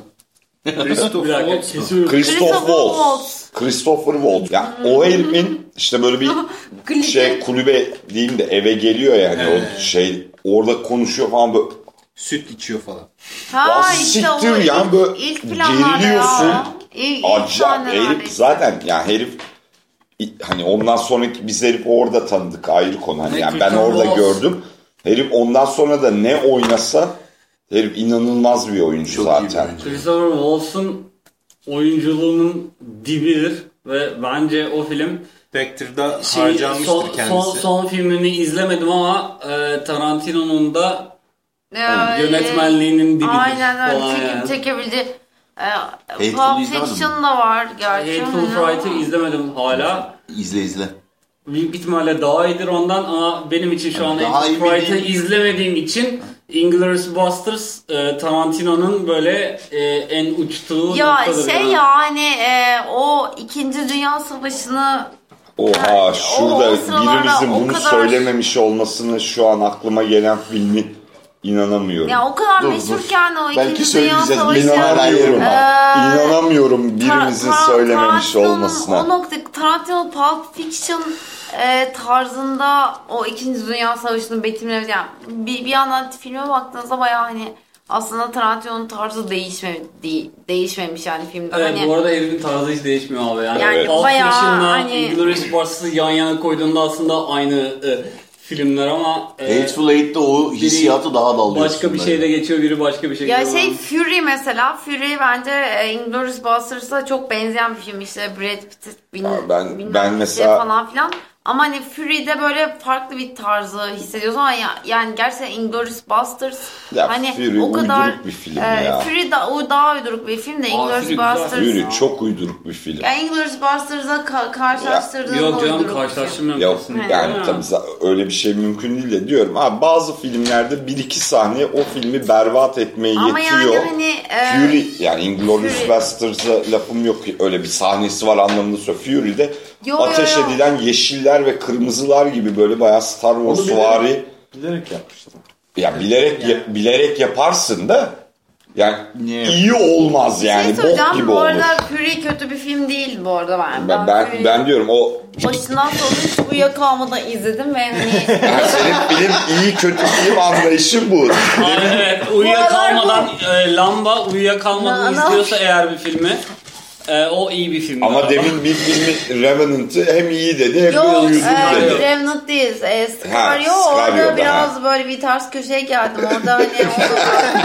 Christoph Waltz. Christoph Christopher Waltz. Christopher Waltz. Ya o herifin işte böyle bir şey kulübe diyeyim de eve geliyor yani o şey orada konuşuyor falan böyle Süt içiyor falan. Ha Ya işte o siktir ya, ilk, böyle ilk geriliyorsun. ya. İlk, ilk acayip herif işte. zaten yani herif hani ondan sonraki biz herif orada tanıdık ayrı konu hani yani ben orada gördüm. Herif ondan sonra da ne oynasa herif inanılmaz bir oyuncu Çok zaten. oyuncu. Christopher Waltz'ın oyunculuğunun dibidir ve bence o film Spectre'da şey, harcanmıştır son, kendisi. son, son filmini izlemedim ama e, Tarantino'nun da Ya, yönetmenliğinin dibidir Aynen öyle. falan Çekip yani. çekebildiği. E, Hateful Pulp. Fiction da var gerçi. Hateful Fright'ı izlemedim hala. İzle izle. Büyük ihtimalle daha iyidir ondan ama benim için şu an Hateful Fright'ı izlemediğim için Inglourious Basterds e, Tarantino'nun böyle e, en uçtuğu Ya noktadır şey yani. ya hani e, o 2. Dünya Savaşı'nı Oha o şurada birimizin o bunu kadar- söylememiş olmasını şu an aklıma gelen filmi inanamıyorum. ya o kadar Dur, meşhurken o 2. Belki Dünya söyleyeceğiz, İnanamıyorum. Ee, İnanamıyorum birimizin Tar- Tar- söylememiş Tarantino'nun olmasına. O nokta Tarantino Pulp Fiction e, tarzında o 2. Dünya Savaşı'nın betimlemesi yani bir, bir yandan filme baktığınızda bayağı hani aslında Tarantino'nun tarzı değişme, de- değişmemiş yani filmde. Evet hani, bu arada herifin tarzı hiç değişmiyor abi. Yani, Yani Pulp bayağı Fiction'la hani- Inglourious Basterds'ı yan yana koyduğunda aslında aynı e, filmler ama e, Hateful Eight'te o hissiyatı daha da alıyorsun. başka bir şeyde geçiyor biri başka bir şey Ya şey Fury mesela Fury bence e, Inglourious Basterds'a çok benzeyen bir film işte Brad Pitt bin, ben- ben mesela- falan filan. Ama hani Fury'de böyle farklı bir tarzı hissediyorsun ama ya, yani gerçekten Inglourious Basterds Ya hani Fury o kadar bir film e, ya. Fury da o daha uyduruk bir film de Inglourious. Basterds. Fury çok uyduruk bir film. Yani Inglourious Basterds'a ka- karşılaştırdığında Yok canım karşılaştırmıyorum Ya kesinlikle. yani ama- tabii öyle bir şey mümkün değil de diyorum. Ha, bazı filmlerde bir iki saniye o filmi berbat etmeye Ama yetiyor. yani hani e, Fury yani Inglourious. Basterds'a lafım yok ki öyle bir sahnesi var anlamında söylüyor. Fury'de Yo, yo, ateş yo. edilen yeşiller ve kırmızılar gibi böyle bayağı Star Wars bilerek- vari Bilerek yapmıştım. ya bilerek ya- bilerek yaparsın da Yani Niye? iyi olmaz Bir yani şey bok gibi Bu olur. arada Fury kötü bir film değil bu arada ben. Ben, ben, Fury ben diyorum o başından sonuna hiç uyuyakalmadan izledim ve hani yani senin film iyi kötü film anlayışı bu. Abi evet uyuyakalmadan e, lamba uyuyakalmadan izliyorsa eğer bir filmi e, o iyi bir film. Ama galiba. demin bir filmi Revenant'ı hem iyi dedi hem de Yok, uyudu e, dedi. Revenant değil. E, Scario, Ha, orada biraz böyle bir ters köşeye geldim. Orada hani orada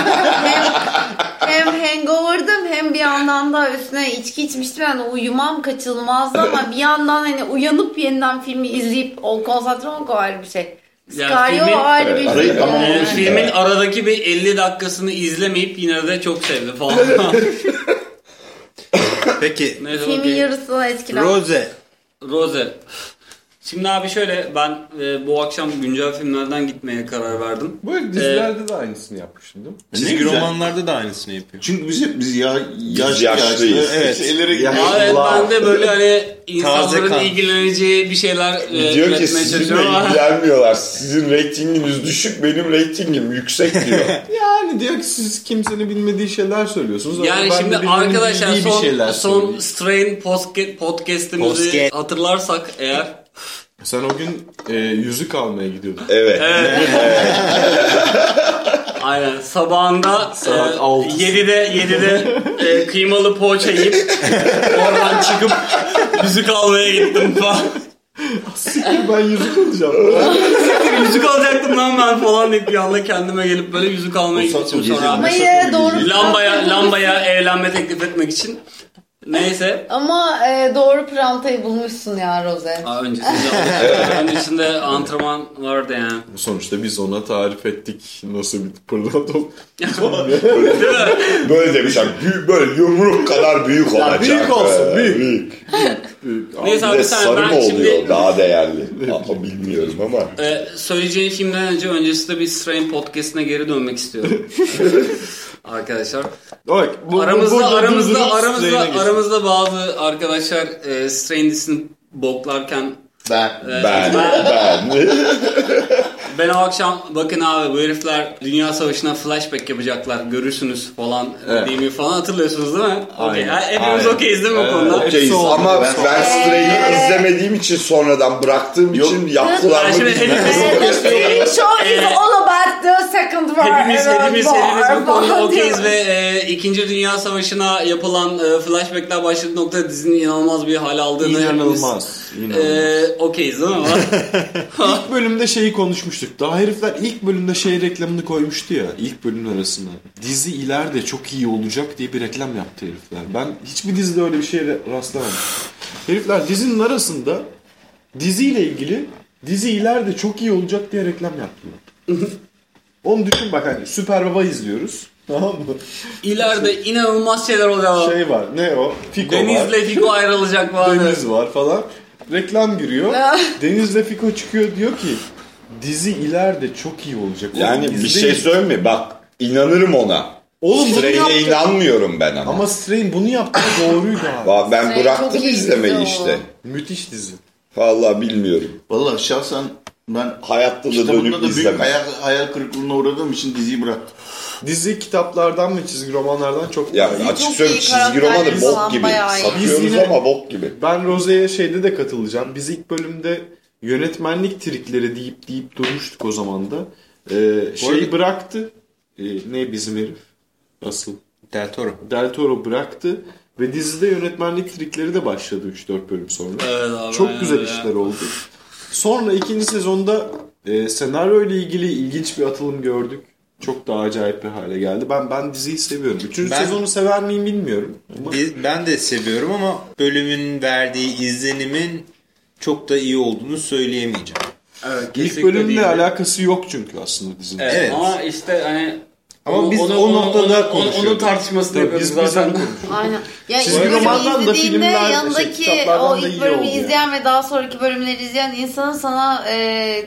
hem, hem hangover'dım hem bir yandan da üstüne içki içmiştim. Yani uyumam kaçılmazdı ama bir yandan hani uyanıp yeniden filmi izleyip o konsantre olmak o ayrı bir şey. Yani Scario filmin- ayrı bir Arayı film. tamam- yani. filmin aradaki bir 50 dakikasını izlemeyip yine de çok sevdi falan. Peki Neyse, Filmin okey. yarısına etkilendim. Rose Rose. Şimdi abi şöyle ben e, bu akşam güncel filmlerden gitmeye karar verdim. Bu dizilerde de aynısını yapmıştın değil mi? Çizgi güzel. romanlarda da aynısını yapıyor. Çünkü biz hep biz ya yaş, yaşlıyız. Evet. Şeylere gidiyoruz. Evet ben de böyle hani insanların ilgileneceği bir şeyler e, Diyor ki üretmeye sizinle çalışıyorum ama ilgilenmiyorlar. Sizin reytinginiz düşük benim reytingim yüksek diyor. Yani diyor ki siz kimsenin bilmediği şeyler söylüyorsunuz. yani şimdi arkadaşlar son, son. Strain podca- podcast'imizi Podcast. hatırlarsak eğer Sen o gün e, yüzük almaya gidiyordun. Evet. aynen sabahında Saat e, altı. 7'de 7'de e, kıymalı poğaça yiyip oradan çıkıp müzik almaya gittim falan. ben yüzük alacağım. yüzük alacaktım lan ben falan deyip bir anda kendime gelip böyle yüzük almaya gece sonra. Satıyor doğru-? Lambaya lambaya evlenme teklif etmek için. Neyse. Ama e, doğru prantayı bulmuşsun ya Rose. Aa, öncesinde, öncesinde antrenman vardı yani. Sonuçta biz ona tarif ettik nasıl bir pırlanta? Böyle demişler. Büyük, böyle yumruk kadar büyük olacak. büyük olsun, Ee, büyük. büyük. Neyse Bir abi de sen sarı mı ben oluyor şimdi daha değerli? Ama bilmiyorum ama. e, söyleyeceğin filmden önce öncesinde bir Strain podcastine geri dönmek istiyorum. Arkadaşlar. Bak, bu, aramızda bu- burada aramızda aramızda aramızda bazı arkadaşlar e, Strain dizisini boklarken Ben. e, Ben, ben, ben. ben o akşam bakın abi bu herifler Dünya Savaşı'na flashback yapacaklar görürsünüz falan Evet. dediğimi falan hatırlıyorsunuz değil mi? Aynen. Hepimiz okeyiz değil mi bu Evet. konuda? Okey. Okeyiz ama Ben- ben Stray'i izlemediğim için sonradan bıraktığım için yaptılar Ben mı şimdi bilmiyorum. hepimiz, show is about the second war. hepimiz, hepimiz, war, hepimiz bu konuda okeyiz ve e, 2. Dünya Savaşı'na yapılan e, flashbackler başladığı noktada dizinin inanılmaz bir hal aldığını İnanılmaz. hepimiz inanılmaz. e, okeyiz değil mi? İlk bölümde şeyi konuşmuştuk. Daha herifler ilk bölümde şey reklamını koymuştu ya. ilk bölümün arasına. Dizi ileride çok iyi olacak diye bir reklam yaptı herifler. Ben hiçbir dizide öyle bir şeye rastlamadım. Herifler dizinin arasında diziyle ilgili dizi ileride çok iyi olacak diye reklam yaptılar. Onu düşün bak hani Süper Baba izliyoruz. Tamam mı? İleride inanılmaz şeyler olacak. Şey var ne o? Fiko var. Deniz'le Fiko ayrılacak falan. Deniz var falan. Reklam giriyor. Deniz'le Fiko çıkıyor diyor ki dizi ileride çok iyi olacak. Oğlum Yani bir şey söyleme bak inanırım ona. Oğlum yaptı. inanmıyorum ben ama. Ama Strain bunu yaptı doğruydu abi. Va- Ben Stray bıraktım izlemeyi işte. Müthiş dizi. Vallahi bilmiyorum. Valla şahsen ben Hayatta da dönüp da büyük izlemem. hayal, hayal kırıklığına uğradığım için diziyi bıraktım. Dizi kitaplardan ve çizgi romanlardan çok Ya iyi. açık Çok söyleyeyim çizgi romanı bok gibi. Satıyoruz yine- ama bok gibi. Ben Rose'ye şeyde de katılacağım. Biz ilk bölümde yönetmenlik trikleri deyip deyip durmuştuk o zaman da. Ee, şey arada- bıraktı. Ee, ne bizim herif? Asıl. Del Toro. Del Toro bıraktı. Ve dizide yönetmenlik trikleri de başladı 3-4 bölüm sonra. Evet abi, Çok güzel öyle. işler oldu. Sonra ikinci sezonda e, senaryo ile ilgili ilginç bir atılım gördük. Çok daha acayip bir hale geldi. Ben ben diziyi seviyorum. Üçüncü Ben- sezonu sever miyim bilmiyorum. Ama Ben de seviyorum ama bölümün verdiği izlenimin çok da iyi olduğunu söyleyemeyeceğim. Evet, ilk bölümle değil. alakası yok çünkü aslında dizinin. Evet, Evet. Ama işte hani Ama biz o noktada onun, onun konuşuyorduk. tartışmasını Tabii yapıyoruz biz, zaten. onu konuşuyoruz. Aynen. Ya Çizgi ilk romandan da şey, yanındaki kitaplardan o da ilk bölümü yani. izleyen ve daha sonraki bölümleri izleyen insanın sana e,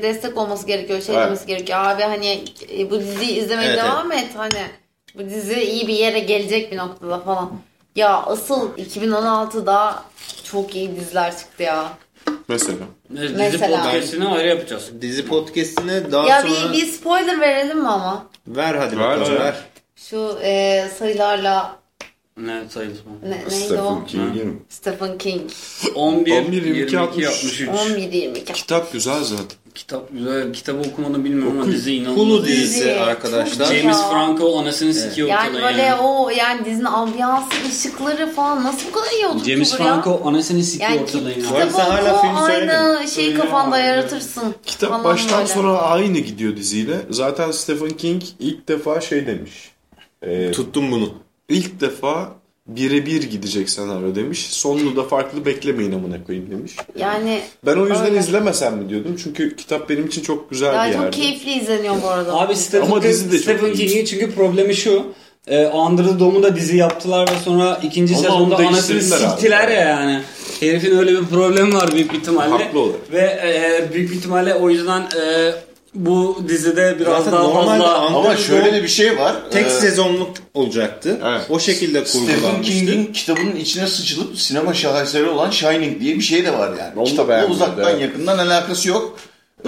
destek olması gerekiyor. Şey Evet. demesi gerekiyor. Abi hani e, bu diziyi izlemeye Evet, devam et. Hani bu dizi iyi bir yere gelecek bir noktada falan. Ya asıl 2016'da çok iyi diziler çıktı ya. Mesela. Dizi Mesela. podcastini ayrı yapacağız. Dizi podcastine daha ya sonra bir, bir spoiler verelim mi ama? ver hadi Ver, bakalım ver. Şu e, sayılarla Ne sayısı ne, neydi o? Stephen King'in Stephen King. 11, 11, 22, 22, 63. 11 22. Kitap güzel zaten. Kitap güzel. Kitabı okumanı bilmiyorum ama dizi inanılmaz. Hulu Dizi, dizisi arkadaşlar. James. Franco anasını sikiyor Yani ortada böyle yani. o yani dizinin ambiyansı, ışıkları falan nasıl bu kadar iyi oturtur James ya? Franco anasını sikiyor Yani ortada ki, yani. Kitabı sen hala oku film aynı şeyi kafanda yaratırsın. Kitap falan baştan böyle. sona aynı gidiyor diziyle. Zaten Stephen King ilk defa şey demiş. Ee, Tuttum bunu. ilk defa birebir gidecek senaryo demiş. Sonunu da farklı beklemeyin amına koyayım demiş. Yani Ben o yüzden Öyle. izlemesem mi diyordum. Çünkü kitap benim için çok güzel ya bir çok yerde. keyifli izleniyor bu arada. Abi Stephen, Ama dizi de çok Stephen. King'in çünkü problemi şu. E, Underdome'u da dizi yaptılar ve sonra ikinci Ama sezonda anasını siktiler ya yani. Herifin öyle bir problemi var büyük bir ihtimalle. Haklı olarak. Ve e, büyük bir ihtimalle o yüzden e, bu dizide biraz Zaten daha fazla... Ama şöyle de bir şey var. Tek Ee, sezonluk olacaktı. Evet. O şekilde Stephen kurgulanmıştı. King'in kitabının içine sıçılıp sinema şaheseri olan Shining diye bir şey de var yani. Onu Kitapla uzaktan evet. yakından alakası yok.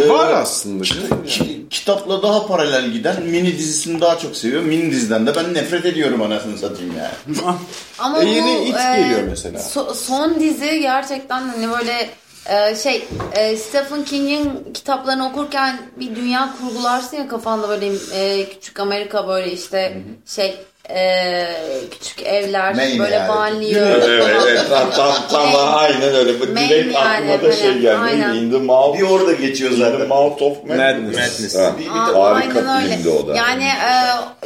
Ee, Var aslında. ki- kitapla daha paralel giden mini dizisini daha çok seviyorum. Mini diziden de ben nefret ediyorum anasını satayım yani. Ama E, yeni bu, It e, geliyor mesela. so- son dizi gerçekten hani böyle e, şey e, Stephen King'in kitaplarını okurken bir dünya kurgularsın ya kafanda böyle e, küçük Amerika böyle işte şey e, küçük evler Maine böyle yani. banliyö Evet, evet, tam, tam, tam Maine. aynen öyle. Bu Maine Direkt yani, aklıma da şey geldi. aynen. In the mouth, Bir orada geçiyor in the zaten. mouth of madness. Madness. Ha. Bir- bir- Aa, Harika aynen öyle. filmdi o da. Yani e,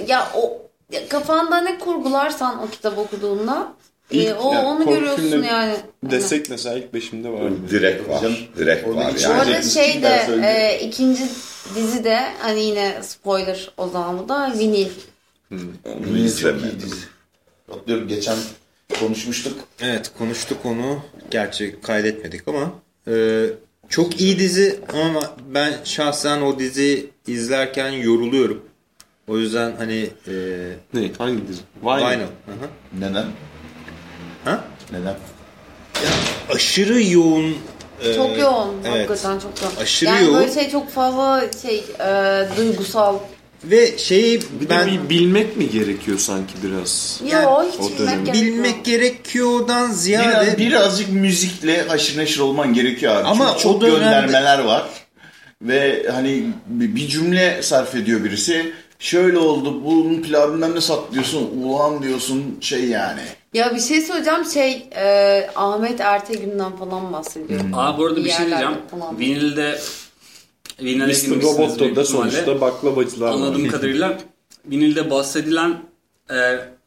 ya o ya kafanda ne kurgularsan o kitap okuduğunda e, İlk- o yani onu görüyorsun yani. Desek mesela ilk beşimde var. Direkt var. Direkt Orada var Bu yani. arada Söyleyecek şey de e, ikinci dizi de hani yine spoiler o zaman bu da vinil. Onu izlemedim. Hatırlıyorum geçen konuşmuştuk. Evet konuştuk onu. Gerçi kaydetmedik ama e, çok iyi dizi ama ben şahsen o dizi izlerken yoruluyorum. O yüzden hani e, Ne? Hangi dizi? Vinyl. Vinyl. Hı hı. Neden? Ha? Neden? Aşırı yoğun. e, Çok yoğun. evet. Hakikaten çok yoğun. Aşırı yani yoğun. böyle şey çok fazla şey e, duygusal. Ve şeyi Bir ben bir bilmek mi gerekiyor sanki biraz? Yo Yani hiç o bilmek gerekmiyor. bilmek gerekiyordan ziyade Biraz, birazcık müzikle haşır neşir olman gerekiyor abi. Ama Çünkü çok o dönemde- göndermeler var. Ve hani bir cümle sarf ediyor birisi. Şöyle oldu, bunun pilavı bilmem ne sat diyorsun. Ulan diyorsun şey yani. Ya bir şey söyleyeceğim şey e, Ahmet Ertegün'den falan bahsediyorum. Aa bu arada bir şey yerlerde diyeceğim. falan. Vinilde Vinil'e Mr. Robot'ta da sonuçta baklavacılar Anladığım var. kadarıyla vinilde bahsedilen e,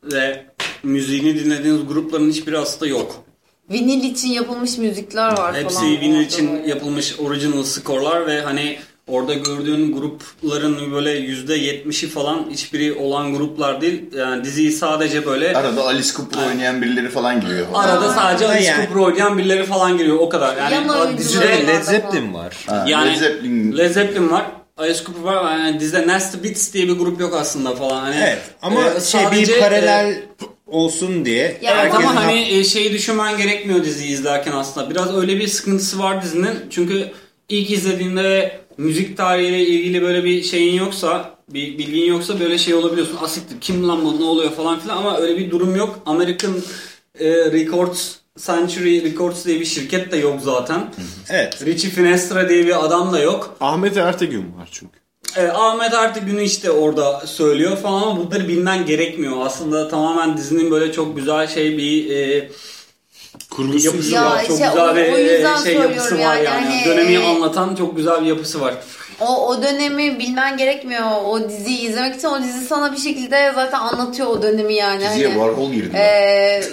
ve müziğini dinlediğiniz grupların hiçbiri aslında yok. Vinil için yapılmış müzikler var Hepsi falan. vinil orada için böyle. yapılmış original score'lar ve hani orada gördüğün grupların böyle %70'i falan hiçbiri olan gruplar değil. Yani diziyi sadece böyle Arada Alice Cooper oynayan birileri falan giriyor. arada sadece Alice Yani- Cooper oynayan birileri falan giriyor o kadar. Yani dizide var. Led Zeppelin var. Ha, Yani Led Zeppelin Led Zeppelin var. Alice Cooper var. Yani dizide Nasty Beats diye bir grup yok aslında falan. Hani, Evet ama e, şey sadece, bir paralel e, olsun diye. Ya Evet herkesin ama hani e, şeyi düşünmen gerekmiyor diziyi izlerken aslında. Biraz öyle bir sıkıntısı var dizinin. Çünkü ilk izlediğinde müzik tarihiyle ilgili böyle bir şeyin yoksa, bir bilgin yoksa böyle şey olabiliyorsun. Asiktir kim lan bu ne oluyor falan filan ama öyle bir durum yok. American e, Records Century Records diye bir şirket de yok zaten. Evet. Richie Finestra diye bir adam da yok. Ahmet Ertegün var çünkü. E, Ahmet artık günü işte orada söylüyor falan ama bunları bilmen gerekmiyor. Aslında tamamen dizinin böyle çok güzel şey bir e, Kurgusu yapısı Ya var. Çok işte güzel o- bir o yüzden e, şey yapısı var yani. yani. Hani, Dönemi e, anlatan çok güzel bir yapısı var. O, o dönemi bilmen gerekmiyor. O diziyi izlemek için o dizi sana bir şekilde zaten anlatıyor o dönemi yani. diziye Hani, Warhol girdi. Eee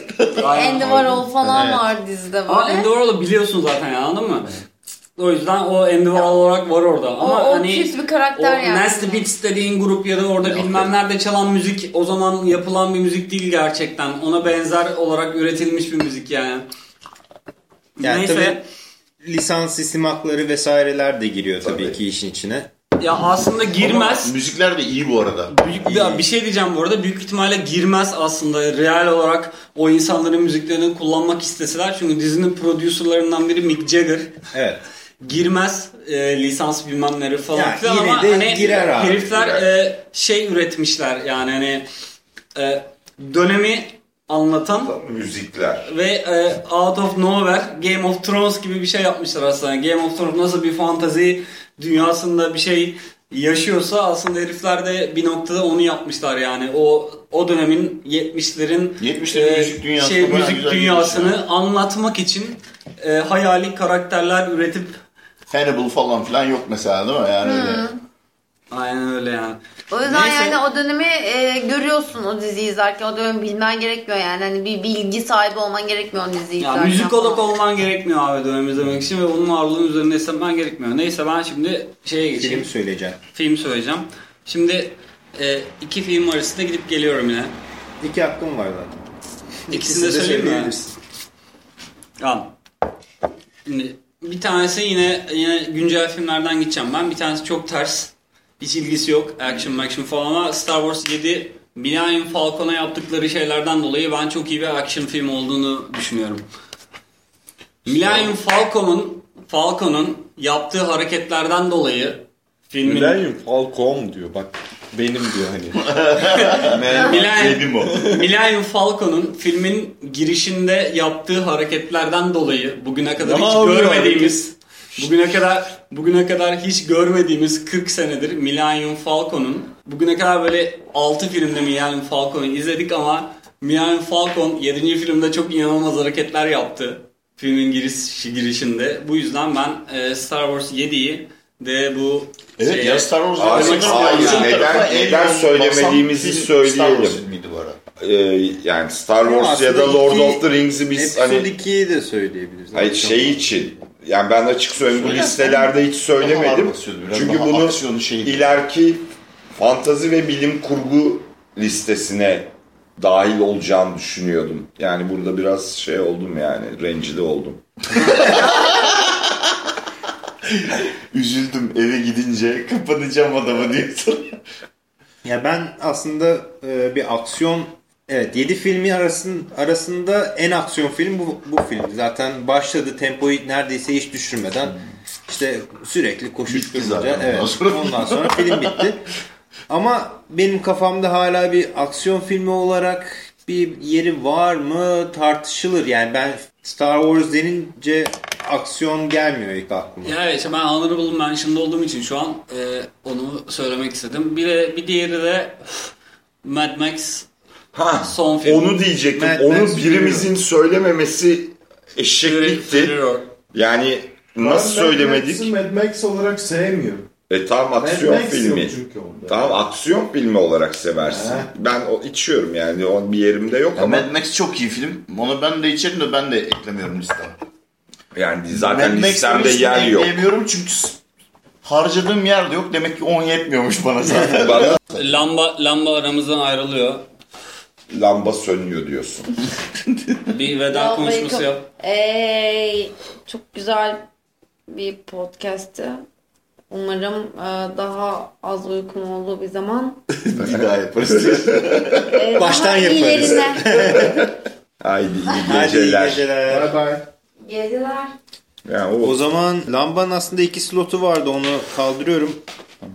Aynen. Andy Warhol falan Evet. var dizide böyle. Ama Andy Warhol'u biliyorsun zaten ya anladın mı? O yüzden o Warhol olarak var orada. Ama o hani küs bir karakter o yani. Nasty Beats dediğin grup ya da orada bilmem nerede çalan müzik o zaman yapılan bir müzik değil gerçekten. Ona benzer olarak üretilmiş bir müzik yani. Yani Neyse. tabii lisans isim hakları vesaireler de giriyor tabii, ki işin içine. Ya aslında girmez. Ama müzikler de iyi bu arada. Büyük bir, bir şey diyeceğim bu arada. Büyük ihtimalle girmez aslında. Real olarak o insanların müziklerini kullanmak isteseler. Çünkü dizinin prodüserlerinden biri Mick Jagger. Evet. Girmez e, lisans bilmem neleri falan Ya filan yine ama de hani girer abi, herifler girer. e, şey üretmişler yani hani e, dönemi anlatan Müzikler. ve e, Out of Nowhere Game of Thrones gibi bir şey yapmışlar aslında. Game of Thrones nasıl bir fantazi dünyasında bir şey yaşıyorsa aslında herifler de bir noktada onu yapmışlar yani. O o dönemin 70'lerin 70'lerin müzik dünyası şey, müzik dünyasını anlatmak için e, hayali karakterler üretip Hannibal falan filan yok mesela değil mi? Yani öyle. aynen öyle yani. O yüzden Neyse. yani o dönemi e, görüyorsun o diziyi izlerken. O dönemi bilmen gerekmiyor yani. Hani bir bilgi sahibi olman gerekmiyor o diziyi Ya izlerken. müzikolog falan. olman gerekmiyor abi dönem izlemek için ve onun varlığının üzerinde hissetmen gerekmiyor. Neyse ben şimdi şeye geçeyim. Film söyleyeceğim. film söyleyeceğim. Şimdi e, iki film arasında gidip geliyorum yine. İki hakkım var zaten. İkisini de söyleyeyim mi? Tamam. Şimdi bir tanesi yine yine güncel filmlerden gideceğim ben. Bir tanesi çok ters. Hiç ilgisi yok. Action action falan ama Star Wars 7 Millennium Falcon'a yaptıkları şeylerden dolayı ben çok iyi bir action film olduğunu düşünüyorum. Millennium Falcon'un Falcon'un yaptığı hareketlerden dolayı filmin Millennium Falcon diyor bak. Benim diyor hani. Benim o. Millennium Falcon'un filmin girişinde yaptığı hareketlerden dolayı bugüne kadar Ne hiç görmediğimiz bugüne kadar bugüne kadar hiç görmediğimiz 40 senedir Millennium Falcon'un bugüne kadar böyle 6 filmde Millennium Falcon'u izledik ama Millennium Falcon 7. filmde çok inanılmaz hareketler yaptı. Filmin giriş girişinde. Bu yüzden ben e, Star Wars 7'yi de bu Evet şeye- ya Star Wars Hayır, Hayır. Neden- neden söylemediğimizi söyleyelim. Ee, yani Star Wars ya da Lord iki- of the Rings'i biz Episode hani 2'yi de söyleyebiliriz. hayır, şey için yani ben açık söyleyeyim bu listelerde hiç söylemedim. Çünkü bunu şey- ileriki fantazi ve bilim kurgu listesine dahil olacağını düşünüyordum. Yani burada biraz şey oldum yani rencide oldum. Üzüldüm eve gidince kapatacağım adamı diyorsun. Ya ben aslında e, bir aksiyon evet 7 filmi arasın, arasında en aksiyon film bu, bu film. Zaten başladı tempoyu neredeyse hiç düşürmeden işte sürekli koşuşturmaca. Evet. sonra. Ondan sonra film bitti. Ama benim kafamda hala bir aksiyon filmi olarak bir yeri var mı tartışılır. Yani ben Star Wars denince aksiyon gelmiyor ilk aklıma. Ya işte ben Honorable Mention'da olduğum için şu an e, onu söylemek istedim. Bir, de, bir diğeri de Mad Max Ha, son film. onu diyecektim. Mad Onu Max birimizin söylememesi Fury- eşeklikti. Fury- Yani nasıl söylemedik? Mad Max olarak sevmiyorum. E tam aksiyon Mad Max filmi. Tamam aksiyon filmi olarak seversin. He. Ben o içiyorum yani o bir yerimde yok Ya ama Mad Max çok iyi film. Onu ben de içerim de ben de eklemiyorum listeme. Yani zaten Mad listemde yer yok. Ekleyemiyorum çünkü harcadığım yer de yok. Demek ki 10 yetmiyormuş bana zaten. Bana Lamba, lamba aramızdan ayrılıyor. lamba sönüyor diyorsun. Bir veda Lambayı konuşması yap. Ey, çok güzel bir podcast'ti. Umarım e, daha az uykum olduğu bir zaman bir daha yaparız. e, Baştan daha yaparız. Haydi iyi Hadi iyi geceler. geceler. Bye bye. Geceler. Yani o O zaman lambanın aslında iki slotu vardı onu kaldırıyorum.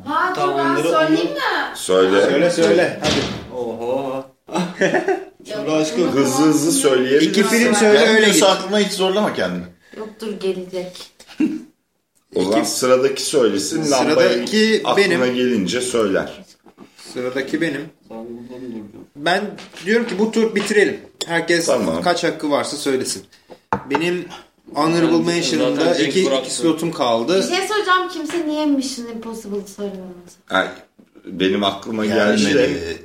Ha dur Tamam, ben söyleyeyim mi? söyle. Söyle söyle hadi. Oho. aşkım. Hızlı hızlı söyleyebilir İki film söyle öyle Gelmiyorsa git. aklına hiç zorlama kendini. Yoktur gelecek. O zaman sıradaki söylesin. Sıradaki Lambayı aklına benim. gelince söyler. Sıradaki benim. Ben diyorum ki bu tur bitirelim. Herkes Tamam. kaç hakkı varsa söylesin. Benim Honorable Cenk iki, iki slotum Bir kaldı. şey söyleyeceğim kimse niye Mission Impossible? Yani benim aklıma geldi de Gelmedi.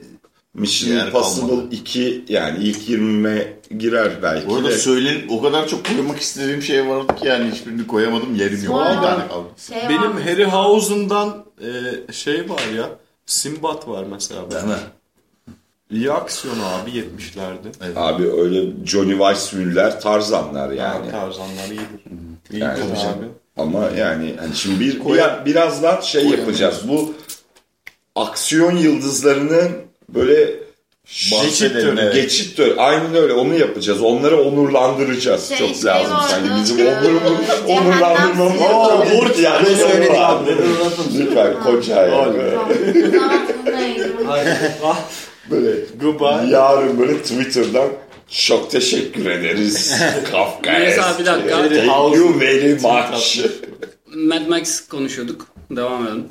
Mission Yer Impossible kalmadı. 2 yani ilk 20'me girer belki Orada de. söylenip o kadar çok koymak istediğim şey vardı ki yani hiçbirini koyamadım yerim yok. Bir. Şey Benim var. Harryhausen'dan e, şey var ya. Simbat var mesela. Değil mi? İyi aksiyon abi 70'lerde. Abi öyle Johnny Weissmuller'ler Tarzanlar yani. Yani. Tarzanlar iyidir. İyidir Yani abi. canım. Ama yani hani şimdi bir, bir birazdan şey yapacağız. Bu aksiyon yıldızlarının böyle Bahsedelim, geçit töreni, evet. geçit töreni. Aynen öyle onu yapacağız. Onları onurlandıracağız. Şey- Çok şey lazım vardı. sanki. Bizim onurumuz, onurlandırmamız çok borç yani. söyledik. Lütfen koca yani. Tamam. Böyle Goodbye. yarın böyle Twitter'dan çok teşekkür ederiz. Kafka Mesela bir dakika. Thank you very much. Mad Max konuşuyorduk. Devam edelim.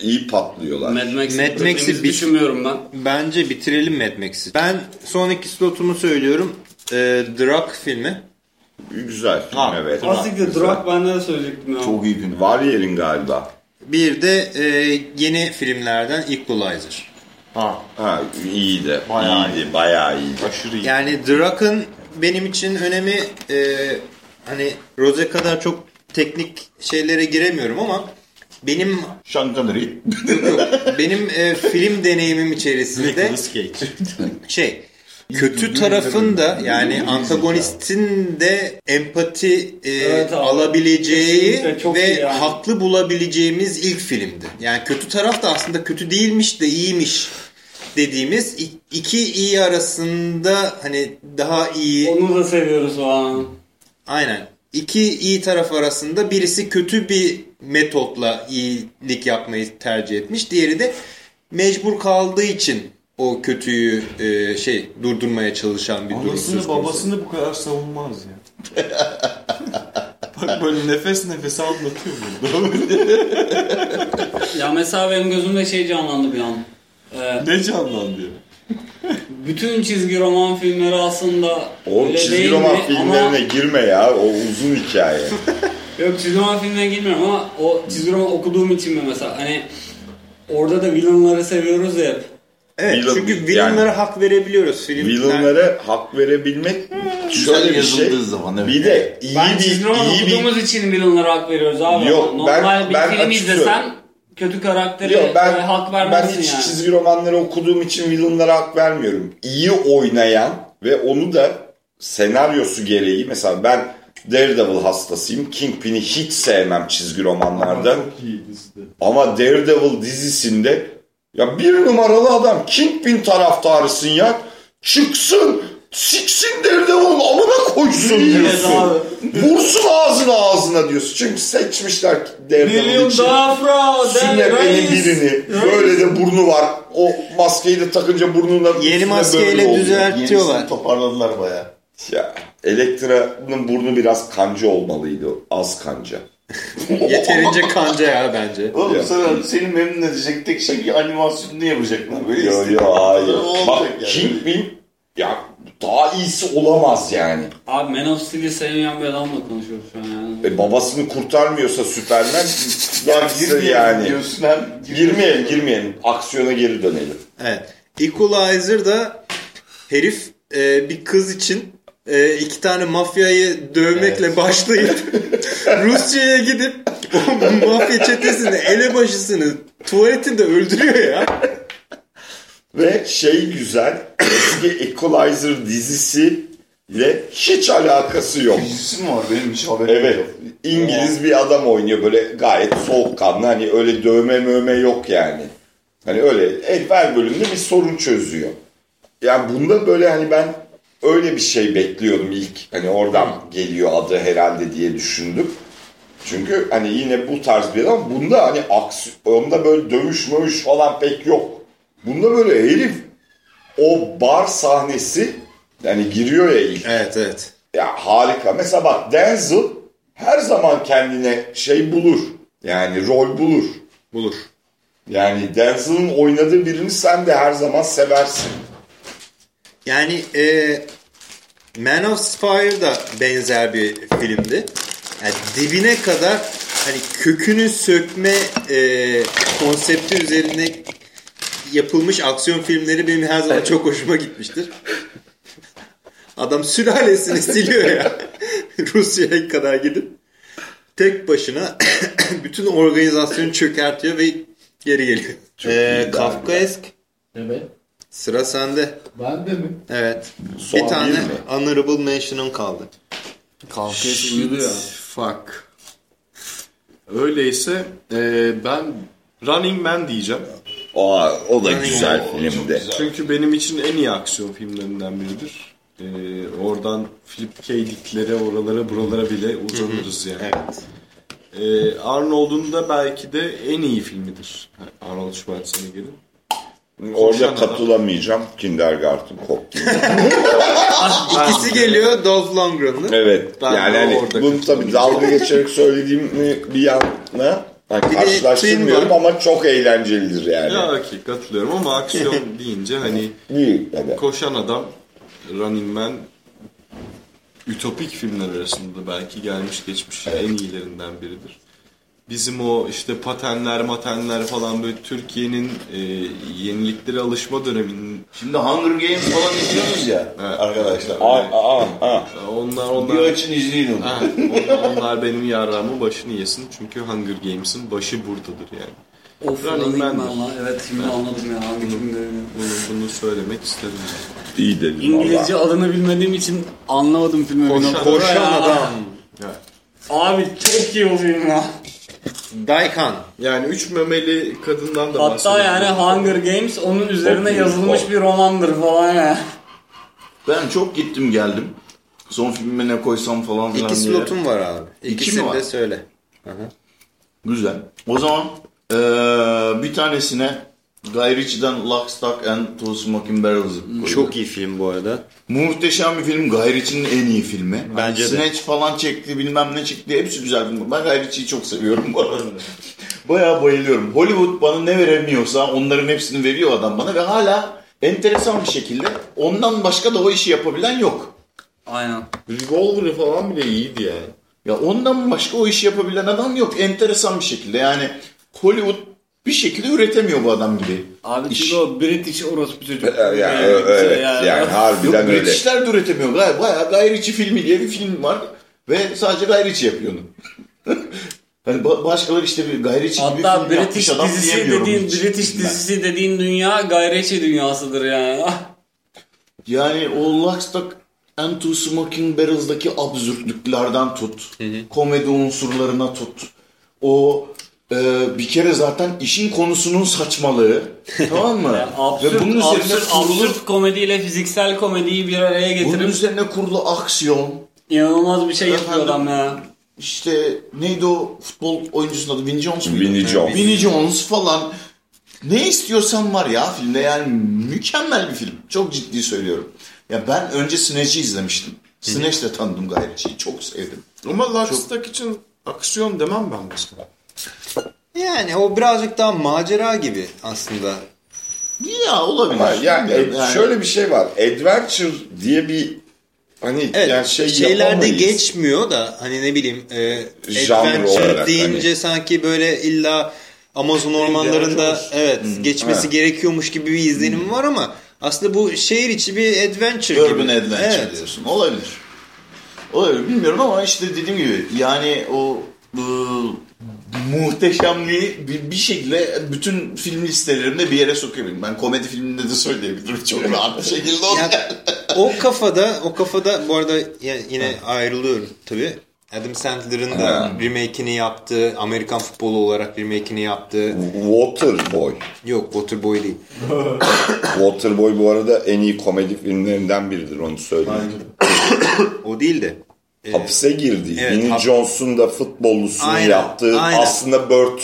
İyi patlıyorlar. Mad Max'i Mad Max'i bir- düşünmüyorum ben. Bence bitirelim Mad Max'i. Ben son iki slotumu söylüyorum. Ee, Drak filmi. Güzel film Ha, evet. Asiktir Drak ben de söylecektim ya. Çok iyi film. Var yerin galiba. Bir de e, yeni filmlerden Equalizer. Ha. Ha iyiydi. Bayağı iyiydi. Bayağı iyiydi. Aşırı iyi. Yani Drak'ın benim için önemi e, hani Rose kadar çok teknik şeylere giremiyorum ama benim Connery. benim e, film deneyimim içerisinde şey kötü tarafın da yani antagonistin de empati e, Evet abi. alabileceği iyi ve yani. haklı bulabileceğimiz ilk filmdi. Yani kötü taraf da aslında kötü değilmiş de iyiymiş dediğimiz i- iki iyi arasında hani daha iyi Onu da seviyoruz falan. aynen iki iyi taraf arasında birisi kötü bir metotla iyilik yapmayı tercih etmiş. Diğeri de mecbur kaldığı için o kötüyü e, şey durdurmaya çalışan bir durum söz Anasını babasını bu kadar savunmaz ya. Bak böyle nefes nefese anlatıyor burada. Ya mesela benim gözümde şey canlandı bir an. Ee, ne canlandı bütün çizgi roman filmleri aslında O öyle çizgi değil roman mi? filmlerine Ama, girme ya. O uzun hikaye. yok çizgi roman filmlerine girmiyorum ama o çizgi roman okuduğum için mi mesela hani orada da villainları seviyoruz ya hep. Evet Villain- çünkü villainlara hak verebiliyoruz filmler. Villainlara hak verebilmek şöyle bir yazıldığı şey. zaman, evet. Bir de iyi Ben bir çizgi roman iyi bir okuduğumuz için villainlara hak veriyoruz abi. Yok, Normal ben- bir ben film açık izlesen kötü karaktere Yok ben e, hak ben vermezsin hiç yani. çizgi romanları okuduğum için villainlara hak vermiyorum. İyi oynayan ve onu da senaryosu gereği mesela ben Daredevil hastasıyım. Kingpin'i hiç sevmem çizgi romanlarda. Çok iyi dizide. Ama Daredevil dizisinde ya bir numaralı adam Kingpin taraftarısın ya. Çıksın siksin Daredevil'ın amına koysun diyorsun. Vursun ağzına ağzına diyorsun. Çünkü seçmişler William için. Dafoe, Sünnepe'nin birini. Böyle de burnu var. O maskeyi de takınca burnuna Yeni maskeyle düzeltiyorlar. Yenisini toparladılar baya. Ya Elektra'nın burnu biraz kanca olmalıydı. Az kanca. Yeterince kanca ya bence. Oğlum Ya. sana seni memnun edecek tek şey animasyonunu yapacaklar. Böyle Yo yo hayır. Bak yani. Kingpin ya daha iyisi olamaz yani. Abi Man of Steel'i sevmeyen bir adamla konuşuyoruz şu an yani. E, babasını kurtarmıyorsa Superman Ya yapsın girmeyelim yani. diyorsun hem. Girmeyelim girmeyelim. Aksiyona geri dönelim. Evet. Equalizer'da herif e, bir kız için e, iki tane mafyayı dövmekle başlayıp Rusya'ya gidip o mafya çetesini elebaşısını tuvaletinde öldürüyor ya. Ve şey güzel. Eski Equalizer dizisi ile hiç alakası yok. Dizisi mi var benim hiç haberim Evet. yok. İngiliz bir adam oynuyor böyle gayet soğukkanlı. Hani öyle dövme mövme yok yani. Hani öyle evvel bölümde bir sorun çözüyor. Yani bunda böyle hani ben öyle bir şey bekliyordum ilk. Hani oradan geliyor adı herhalde diye düşündüm. Çünkü hani yine bu tarz bir adam. Bunda hani aksiyonda böyle dövüş mövüş falan pek yok. Bunda böyle herif o bar sahnesi yani giriyor ya ilk. Evet evet. Ya harika. Mesela bak Denzel her zaman kendine şey bulur. Yani rol bulur. Bulur. Yani Denzel'ın oynadığı birini sen de her zaman seversin. Yani e, Man of Fire da benzer bir filmdi. Yani dibine kadar hani kökünü sökme e, konsepti üzerine yapılmış aksiyon filmleri benim her zaman çok hoşuma gitmiştir. Adam sülalesini siliyor ya. Rusya'ya kadar gidip tek başına bütün organizasyonu çökertiyor ve geri geliyor. Ee, Kafkaesk Evet. sıra sende. Ben de mi? Evet. Son bir tane mi? honorable mention'ın kaldı. Kafkes uyudu ya. Fuck. Öyleyse e, ben Running Man diyeceğim. O, o da Yani güzel o filmdi. Çünkü benim için en iyi aksiyon filmlerinden biridir. E, oradan Philip K. Dick'lere, oralara, buralara bile uzanırız yani. Evet. E, Arnold'un da belki de en iyi filmidir. Arnold Schwarzenegger'in. Orada katılamayacağım. Kindergarten koptu. İkisi geliyor Dolph Lundgren'lı. evet. Ben yani hani bunu tabii dalga geçerek söylediğimi bir yana hani Bir karşılaştırmıyorum ama çok eğlencelidir yani. Ya okey katılıyorum ama aksiyon deyince hani. Evet. Koşan Adam, Running Man ütopik filmler arasında belki gelmiş geçmiş en iyilerinden biridir. Bizim o işte patenler matenler falan böyle Türkiye'nin e, yeniliklere alışma döneminin Şimdi Hunger Games falan izliyoruz ya Evet. arkadaşlar. Aa, aa, aa. onlar Bir onlar açın izleyin onu. Ha, onlar, onlar benim yarrağımın başını yesin çünkü Hunger Games'in başı buradadır yani. Of. Man lan. Evet şimdi anladım ya. Hangi filmde Bunu, bunu söylemek istedim. İyi dedim İngilizce valla. adını bilmediğim için anlamadım filmi. Koşan- Bir Koşan adam. Evet. Abi çok iyi o film ya. Daikan. Yani üç memeli kadından da Hatta yani Hunger Games onun üzerine Çok iyi, yazılmış çok. bir romandır falan ya. Ben çok gittim geldim. Son filmime ne koysam falan filan İki diye. slotum var abi. İki İkisini mi var? de söyle. Güzel. O zaman eee, bir tanesine Guy Ritchie'den Lock, Stock and Two Smoking Barrels'ı koydum. Çok iyi film bu arada. Muhteşem bir film. Guy Ritchie'nin en iyi filmi. Bence de. Snatch falan çekti bilmem ne çekti. Hepsi güzel film. Ben Guy Ritchie'yi çok seviyorum bu arada. Bayağı bayılıyorum. Hollywood bana ne veremiyorsa onların hepsini veriyor adam bana ve hala enteresan bir şekilde ondan başka da o işi yapabilen yok. Aynen. Revolver'ı falan bile iyiydi yani. Ya ondan başka o işi yapabilen adam yok. Enteresan bir şekilde. Yani Hollywood bir şekilde üretemiyor bu adam gibi. Abi İş. çünkü o British orospu çocuk. Yani, Yani evet ya. yani Yok harbiden öyle. Britishler de üretemiyor. Bayağı Guy Ritchie filmi diye bir film var. Ve sadece Guy Ritchie yapıyor onu. hani ba- başkaları işte bir Guy Ritchie gibi Hatta film yapmış British adam dizisi dediğin hiç. British Ben. dizisi dediğin dünya gayreçi dünyasıdır yani. Yani o Lock, Stock and Two Smoking Barrels'daki absürtlüklerden tut. Komedi unsurlarına tut. O e, bir kere zaten işin konusunun saçmalığı. tamam mı? absürt, Ve bunun üzerine absürt, kurulu, absürt komediyle fiziksel komediyi bir araya bunun getirip üzerine kurulu aksiyon. inanılmaz bir şey yapıyor adam ya. İşte neydi o futbol oyuncusunun adı? Vinnie Jones muydu? Vinnie Jones. Vinnie Jones falan. Ne istiyorsan var ya filmde yani mükemmel bir film. Çok ciddi söylüyorum. Ya ben önce Snatch'i izlemiştim. Snatch'le tanıdım Guy Ritchie'yi. Çok sevdim. Ama Lockstock için aksiyon demem ben mesela. Yani o birazcık daha macera gibi aslında. Ya olabilir. Ama yani, e, şöyle bir şey var. Adventure diye bir hani Evet, yani şey şeylerde yapamayız. geçmiyor da hani ne bileyim e, adventure olarak deyince hani. sanki böyle illa Amazon ormanlarında evet geçmesi Evet. gerekiyormuş gibi bir izlenim var ama aslında bu şehir içi bir adventure Urban gibi. Adventure Evet. diyorsun. Olabilir. Olabilir. Bilmiyorum ama işte dediğim gibi yani o ıı, muhteşemliği bir, bir şekilde bütün film listelerimde bir yere sokuyorum. Ben komedi filminde de söyleyebilirim çok rahat bir şekilde. onu. Ya, o kafada o kafada bu arada yine ayrılıyorum tabii. Adam Sandler'ın da remake'ini yaptığı, Amerikan futbolu olarak remake'ini yaptığı. Waterboy. Yok Waterboy değil. Waterboy bu arada en iyi komedi filmlerinden biridir onu söyleyeyim. O değil de. E, Hapse girdi. Evet, Vinnie hap- Jones'un da futbollusunu Aynen, yaptığı aynen. aslında Bird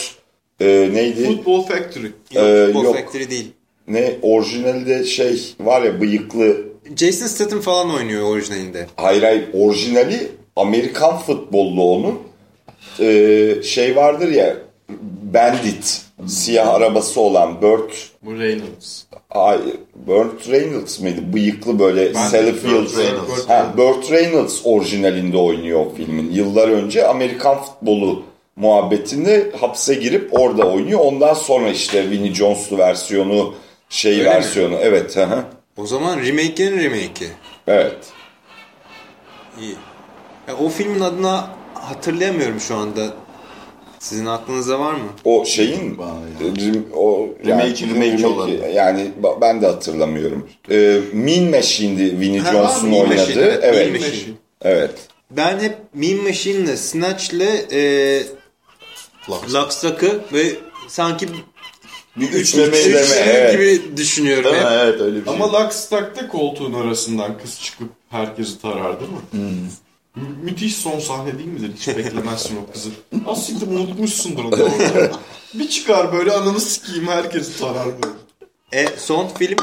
e, neydi? Football Factory. Yok, Ee, Football yok. Factory değil. Ne orijinali de şey var ya bıyıklı Jason Statham falan oynuyor orijinalinde. hayır hayır orijinali Amerikan futbollu onun Ee, şey vardır ya Bandit siyah arabası olan Burt Bu Reynolds. Hayır, Burt Reynolds mıydı? Bıyıklı böyle Sally Field. Burt Burt Reynolds orijinalinde oynuyor o filmin. Yıllar önce Amerikan futbolu muhabbetinde hapse girip orada oynuyor. Ondan sonra işte Vinnie Jones'lu versiyonu, şey Öyle mi? versiyonu. Evet, hı. O zaman remake'in remake'i. evet. İyi. Ya, o filmin adını hatırlayamıyorum şu anda. Sizin aklınızda var mı? O şeyin rim- o Remake, remake olan. Yani ben de hatırlamıyorum. Ee, Mean Machine'di Vinnie Mean oynadığı. Machine, evet, evet. Mean Machine. Evet. Ben hep Mean Machine'le, Snatch'le e, Lockstock'ı ve sanki Bir üç üçleme üçleme, üçleme evet. gibi düşünüyorum. Değil mi? hep. Evet öyle bir şey. Ama Lockstock'ta koltuğun arasından kız çıkıp herkesi tarar değil mi? Mü- müthiş son sahne değil midir? Hiç beklemezsin o kızı. Aslında unutmuşsundur onu orada. bir çıkar böyle ananı sikeyim herkesi tarar böyle. E son film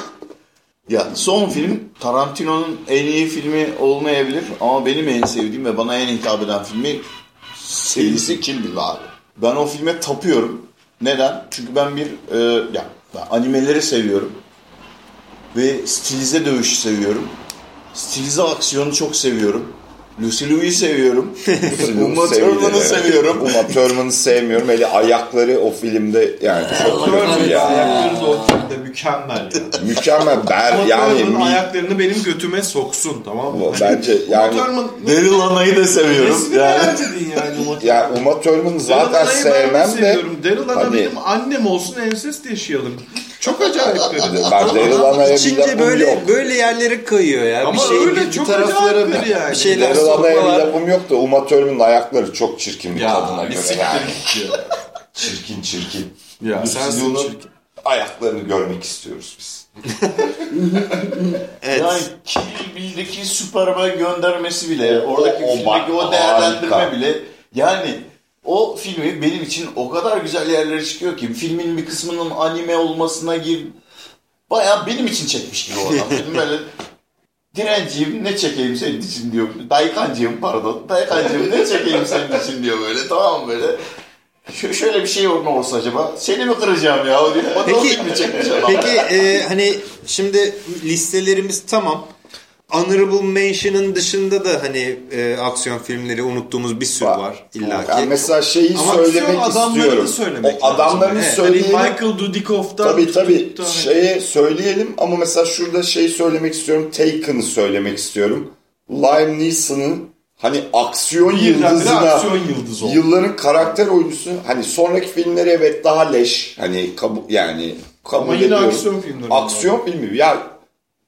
Ya son film Tarantino'nun en iyi filmi olmayabilir ama benim en sevdiğim ve bana en hitap eden filmi serisi Kill Bill abi. Ben o filme tapıyorum. Neden? Çünkü ben bir e, ya ben animeleri seviyorum. Ve stilize dövüşü seviyorum. Stilize aksiyonu çok seviyorum. Lucy Liu'yu seviyorum. Uma Thurman'ı seviyorum. Uma Thurman'ı sevmiyorum. Hele ayakları o filmde yani çok kötü ya. Ayakları da o filmde mükemmel ya. Mükemmel. Ber, Ama yani mi- ayaklarını benim götüme soksun tamam mı? bence yani Uma Daryl Ana'yı da seviyorum. Yani. beğenmedin yani Uma Thurman? ya Uma Thurman'ı zaten ben sevmem de seviyorum. Daryl Ana hani- benim annem olsun ensest yaşayalım. Çok acayip ben Daryl Ana'ya bir içince lafım böyle yok. böyle yerlere kayıyor ya. Ama bir şey öyle bir çok taraflara acayip yani. bir şeyler Daryl Ana'ya bir lafım yok da Uma Thurman'ın ayakları çok çirkin bir kadına bir göre yani. ya. Çirkin çirkin. Ya sensin Lucy'nin çirkin. Ayaklarını görmek istiyoruz biz. Evet. Yani Kill Bill'deki Superman göndermesi bile, oradaki o filmdeki bak- o değerlendirme harika. bile yani o filmi benim için o kadar güzel yerlere çıkıyor ki filmin bir kısmının anime olmasına gir bayağı benim için çekmiş gibi o adam. Film böyle direnciyim ne çekeyim senin için diyor. Daykancıyım pardon. Daykancıyım ne çekeyim senin için diyor böyle tamam böyle. Ş- şöyle bir şey olma olsa acaba seni mi kıracağım ya. O Peki, filmi çekmiş adam. peki e, hani şimdi listelerimiz tamam. Honorable Mention'ın dışında da hani e, aksiyon filmleri unuttuğumuz bir sürü var illa Ben ki. mesela şeyi Ama söylemek adamlarını istiyorum. söylemek o adamlarını. Evet, söyleyelim. Hani Michael Dudikoff'tan Tabii tabii tutup da- şeye söyleyelim ama mesela şurada şey söylemek istiyorum. Taken'ı söylemek istiyorum. Liam Neeson'ın hani aksiyon yıldızına aksiyon yıldızı oldu. yılların karakter oyuncusu hani sonraki filmleri evet daha leş hani kabu, yani kabul Ama yine ediyorum. aksiyon filmleri Aksiyon filmi. Ya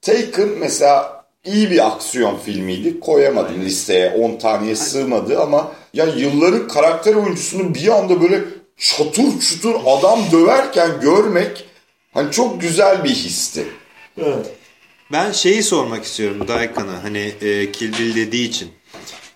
Taken mesela iyi bir aksiyon filmiydi. Koyamadım listeye. 10 taneye sığmadı ama ya yılların karakter oyuncusunu bir anda böyle çatır çutur adam döverken görmek hani çok güzel bir histi. Ben şeyi sormak istiyorum Daikan'a hani e, Kill Bill dediği için.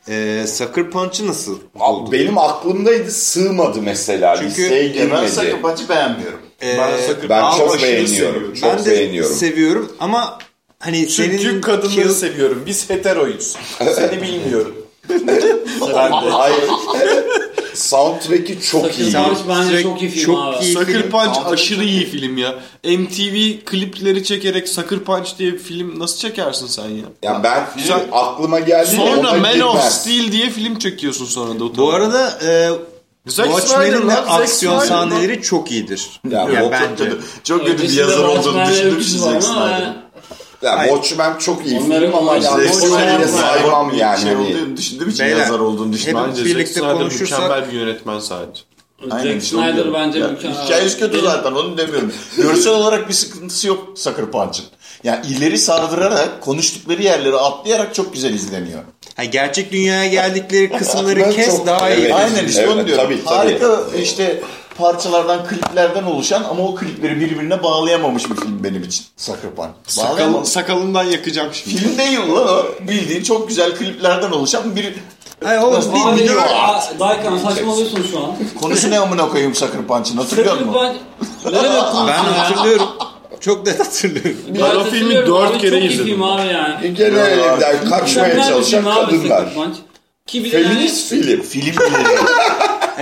E, Sucker Punch'ı nasıl buldu? Benim aklımdaydı sığmadı mesela Çünkü listeye ben girmedi. Sakın Punch'ı beğenmiyorum. E, Ben Sucker Ben Punch'ı çok beğeniyorum. seviyorum. Çok ben de beğeniyorum. seviyorum ama hani senin Türk kadınları Kill- seviyorum. Biz heteroyuz. Seni bilmiyorum. Hayır. Soundtrack'i çok iyi. Punch bence çok iyi film Çok abi. iyi. Sucker film. Punch aşırı iyi film ya. MTV klipleri çekerek Sucker Punch diye bir film nasıl çekersin sen ya? Yani ben Sen- aklıma geldi. Sonra Man of girmez. Steel diye film çekiyorsun sonra da. Bu arada e, Watchmen'in de aksiyon sahneleri çok iyidir. Ya, yani bence. Çok kötü bir yazar olduğunu düşündüm Zack Snyder'ın. Yani. Ya. Watchmen çok iyi Onların film ama de Snyder'ın saymam yani. Şey hani. olduğunu düşündüğüm için Beyler, yazar olduğunu düşündüm. hep Bence birlikte Zack Snyder konuşursak- mükemmel bir yönetmen sadece. Aynen, onu Snyder bence Ya, mükemmel. Hikayesi kötü zaten onu demiyorum. Görsel olarak bir sıkıntısı yok Sucker Punch'ın. Yani ileri sardırarak konuştukları yerleri atlayarak çok güzel izleniyor. Ha, gerçek dünyaya geldikleri kısımları kes çok- daha iyi. Evet. Aynen işte Evet, onu diyorum. tabii, tabii. Harika işte parçalardan, kliplerden oluşan ama o klipleri birbirine bağlayamamış bir film benim için. Sucker Punch. Sakal, sakalından yakacağım şimdi. Film değil lan o. Bildiğin çok güzel kliplerden oluşan bir... Hayır oğlum Nasıl bir Video ya, art. Daikan saçmalıyorsun şu an. Konusu ne amına koyayım Sucker Punch'ın hatırlıyor Sucker musun? Ben hatırlıyorum. Çok net hatırlıyorum. Ben o filmi dört kere çok iyi izledim. film abi yani. Gene elinden kaçmaya çalışan kadınlar. Ki bir yani Feminist film. Film ileri.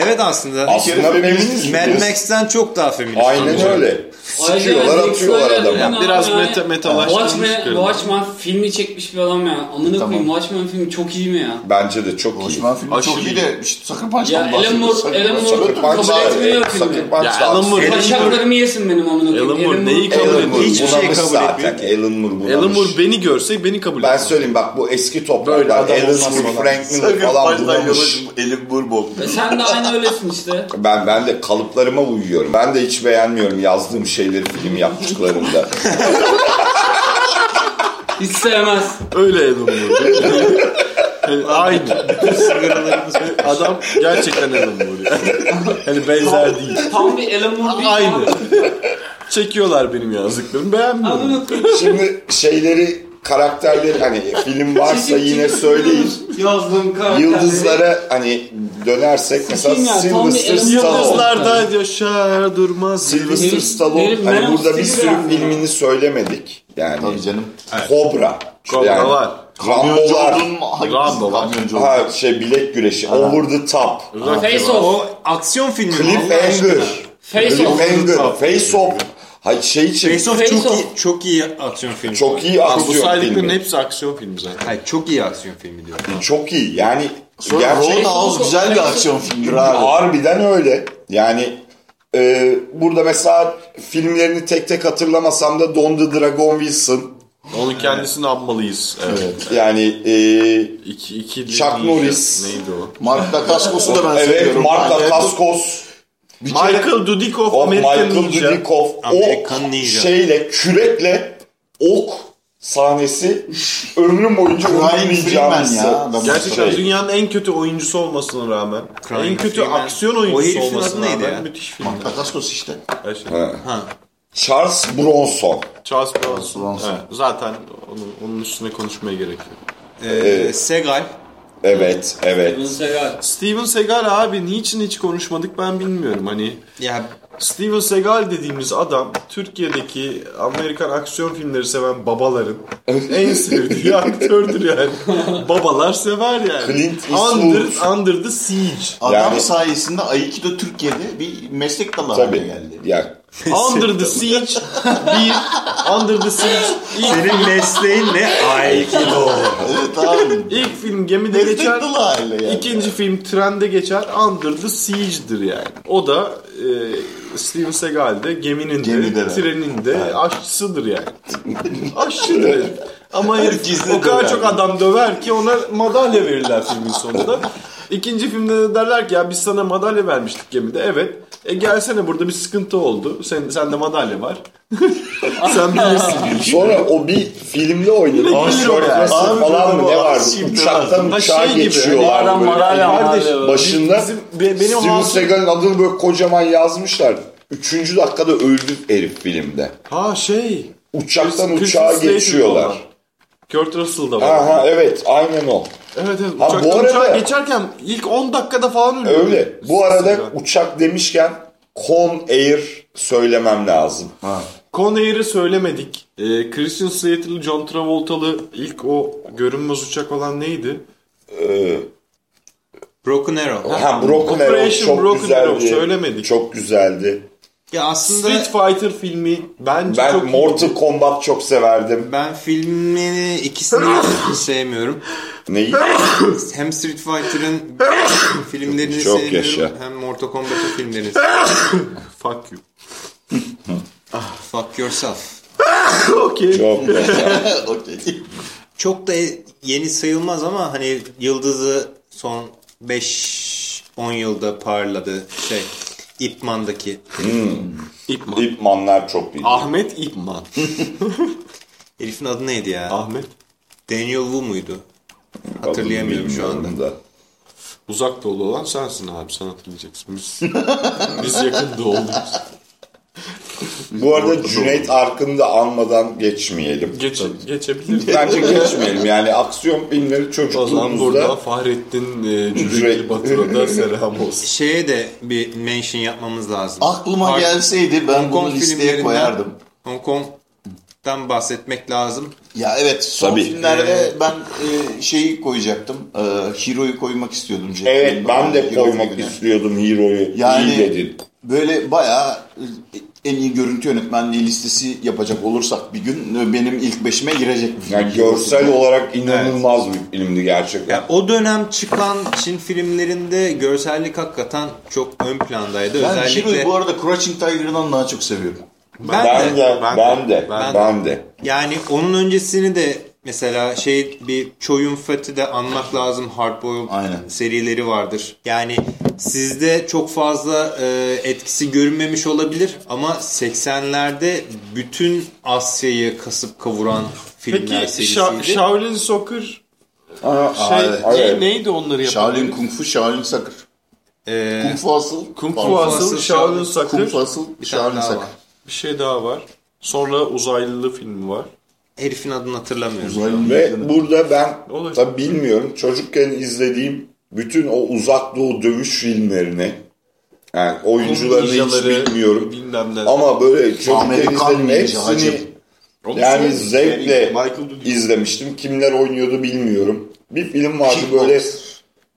Evet aslında. Aslında feminist Mad. Max'ten çok daha feminist. Aynen öyle. Sıkıyorlar Zack atıyorlar adamı. yani Biraz meta- metalaştırmış Watchmen. Watchmen filmi çekmiş bir adam ya. Amına Tamam. koyayım Watchmen filmi çok iyi mi ya? Bence de çok iyi. Osman filmi çok Aşırı iyi de işte Sucker Punch'tan Ya Alan Moore. Alan Moore kabul etmiyor filmi. Punch Ya Alan Moore- aksiyon. Taşaklarımı yesin benim amına koyayım. Alan Moore Alan neyi Moore- kabul Alan ediyor? Moore Hiçbir şey kabul etmiyor. Alan Moore bunamış. Alan Moore beni görse beni kabul Ben eder. söyleyeyim bak bu eski adam Alan Moore. Frank Miller falan bunamış. çıkıp Elif Bourbon. E sen de aynı öylesin işte. Ben ben de kalıplarıma uyuyorum. Ben de hiç beğenmiyorum yazdığım şeyleri film yaptıklarında. Hiç sevmez. Öyle Moore. Yani aynı. Adam gerçekten Alan Moore yani. Hani benzer değil. Tam bir Alan Moore değil Aynı. Çekiyorlar benim yazdıklarımı beğenmiyorum. Şimdi şeyleri karakterleri hani film varsa yine söyleyin. Yazdığım karakter. Yıldızlara hani dönersek mesela Kim ya? Tam bir Sylvester Stallone. Yıldızlarda yaşar durmaz. Sylvester Stallone hani burada bir sürü yani. filmini söylemedik. Yani Tabii canım. Cobra. Cobra yani, var. Rambo'lar. Rambo var. Ha şey bilek güreşi. Over the top. Face Off. O aksiyon filmi. Cliffhanger. Face Off. Cliffhanger. Face Off. Hayır şey için Face Face çok iyi, çok iyi aksiyon filmi. çok iyi Bu aksiyon saydıkların filmi. hepsi aksiyon filmi zaten. Hayır çok iyi aksiyon filmi diyorum. Çok iyi. Yani Sonra gerçek Roadhouse güzel bir aksiyon filmidir abi. harbiden öyle. Yani e, burada mesela filmlerini tek tek hatırlamasam da Don the Dragon Wilson Onun kendisini anmalıyız. Evet. yani e, İki, iki Chuck. Norris. Neydi o? Mark Dacascos'u da ben evet seviyorum. Mark Yani Michael Dudikoff, of American Michael Ninja. Dudikoff Amerikan o Ninja. şeyle kürekle ok sahnesi ömrüm boyunca Freeman ya. Gerçekten Şey. dünyanın en kötü oyuncusu olmasına rağmen, Crying en kötü Freeman. aksiyon O oyuncusu olmasına neydi rağmen ya? müthiş film. Mark Dacascos işte. Şey. Ha. Charles Bronson Charles Bronson. Bronson. Evet, zaten onun, onun üstüne konuşmaya gerek yok. Ee, Segal. Evet evet Steven Seagal. Steven Seagal abi niçin hiç konuşmadık ben bilmiyorum. Hani Ya Steven Seagal dediğimiz adam Türkiye'deki Amerikan aksiyon filmleri seven babaların en sevdiği aktördür yani. Babalar sever yani. Clint Eastwood. Under, Under the Siege. Adam Yani- sayesinde Aikido Türkiye'de bir meslek dalı haline tabii geldi. ya Under the Siege bir Under the Siege ilk, senin mesleğin ne? Aikido. Evet abi. ilk film gemide geçer. geldi. İkinci film trende geçer. Under the Siege'dir yani. O da e, Steven Seagal de geminin de, trenin de aşçısıdır yani. Aşçıdır. Ama herif o kadar döver. çok adam döver ki ona madalya verirler filmin sonunda. İkinci filmde de derler ki ya biz sana madalya vermiştik gemide. Evet. E gelsene burada bir sıkıntı oldu. Sen sende madalya var. Sen bilirsin. Sonra o bir filmde oynadı. Başörtmesi Abi falan mı ne vardı? Uçaktan uçağa şey gibi, geçiyorlar. Böyle. madalya, Kardeş, madalya. Başında Bizim, be- benim Steven Seagal'ın adını böyle kocaman yazmışlar. Üçüncü dakikada öldü herif filmde. Ha şey. Uçaktan uçağa geçiyorlar. Kurt Russell da var. Aha evet aynen o. Evet evet. Ha, Uçaktan bu arada- uçağa geçerken ilk 10 dakikada falan ölüyor. Öyle. Bu arada Seagal. uçak demişken Con Air söylemem lazım. Conair'i söylemedik. Ee, Christian Slater'lı, John Travolta'lı ilk o görünmez uçak olan neydi? Ee, Broken Arrow. ha Broken Arrow Operation çok Broken güzeldi. Arrow söylemedik. Çok güzeldi. Ya aslında Street Fighter filmi bence Ben çok Mortal iyi. Kombat çok severdim. ben filmini ikisini de sevmiyorum. Neyi? Hem Street Fighter'ın filmlerini Çok sevmiyorum yaşa. hem Mortal Kombat'ın filmlerini sevmiyorum. Fuck you. Fuck yourself. Okey. Çok güzel. Okey. Çok da yeni sayılmaz ama hani yıldızı son 5-10 yılda parladı şey Ip Man'daki. İpman. İp Manlar çok iyi. Ahmet İpman. Herifin adı neydi ya? Ahmet. Daniel Wu muydu? Hatırlayamıyorum şu anda. Da. Uzak doğulu olan sensin abi sen hatırlayacaksın. Biz, biz yakın doğuluyuz. Bu arada Cüneyt Arkın'ı da anmadan geçmeyelim. Geç, geçebiliriz. Bence geçmeyelim. Yani aksiyon filmleri O zaman burada çocukluğumuzda Fahrettin e, Cürek. Batur'a da selam olsun. Şeye de bir mention yapmamız lazım. Aklıma Hard- gelseydi ben Hong Kong bunu listeye koyardım. Hong Kong'dan bahsetmek lazım. Ya evet son Tabii. filmlerde Ee, ben e, şeyi koyacaktım. E, Hero'yu koymak istiyordum. Jack Evet Lemmon, ben de Hero koymak filmine. istiyordum Hero'yu. Yani İyi dedin. böyle bayağı e, en iyi görüntü yönetmenliği listesi yapacak olursak bir gün e, benim ilk beşime girecek bir film. Yani görsel olarak inanılmaz bir filmdi gerçekten. Ya o dönem çıkan Çin filmlerinde görsellik hakikaten çok ön plandaydı. Ben Özellikle Hero'yu bu arada Crouching Tiger'dan daha çok seviyorum. Ben, ben, de, de, ben ben, de, de, ben ben, de. de. yani onun öncesini de mesela şey bir Choyun Fat'i de anmak lazım. Hardboiled Aynen. serileri vardır. Yani sizde çok fazla e, etkisi görünmemiş olabilir ama 80'lerde bütün Asya'yı kasıp kavuran filmler Peki serisiydi. Sha- Shaolin Soccer Aa, şey evet. ne- evet. neydi onları yapan? Shaolin Kung Fu, Shaolin Soccer. Ee, Kung Fu asıl. Kung Fu asıl, Shaolin Kung Soccer. Fu asıl, Shaolin Soccer. Bir şey daha var. Sonra uzaylılı filmi var. herifin adını hatırlamıyorum. Ve burada ben Olur. tabi bilmiyorum çocukken izlediğim bütün o uzak doğu dövüş filmlerini yani oyuncularını hiç bilmiyorum. Bilmem. Ama böyle çocukken izledim hepsini hacım. Yani zevkle izlemiştim. Kimler oynuyordu bilmiyorum. Bir film vardı Kickbox. böyle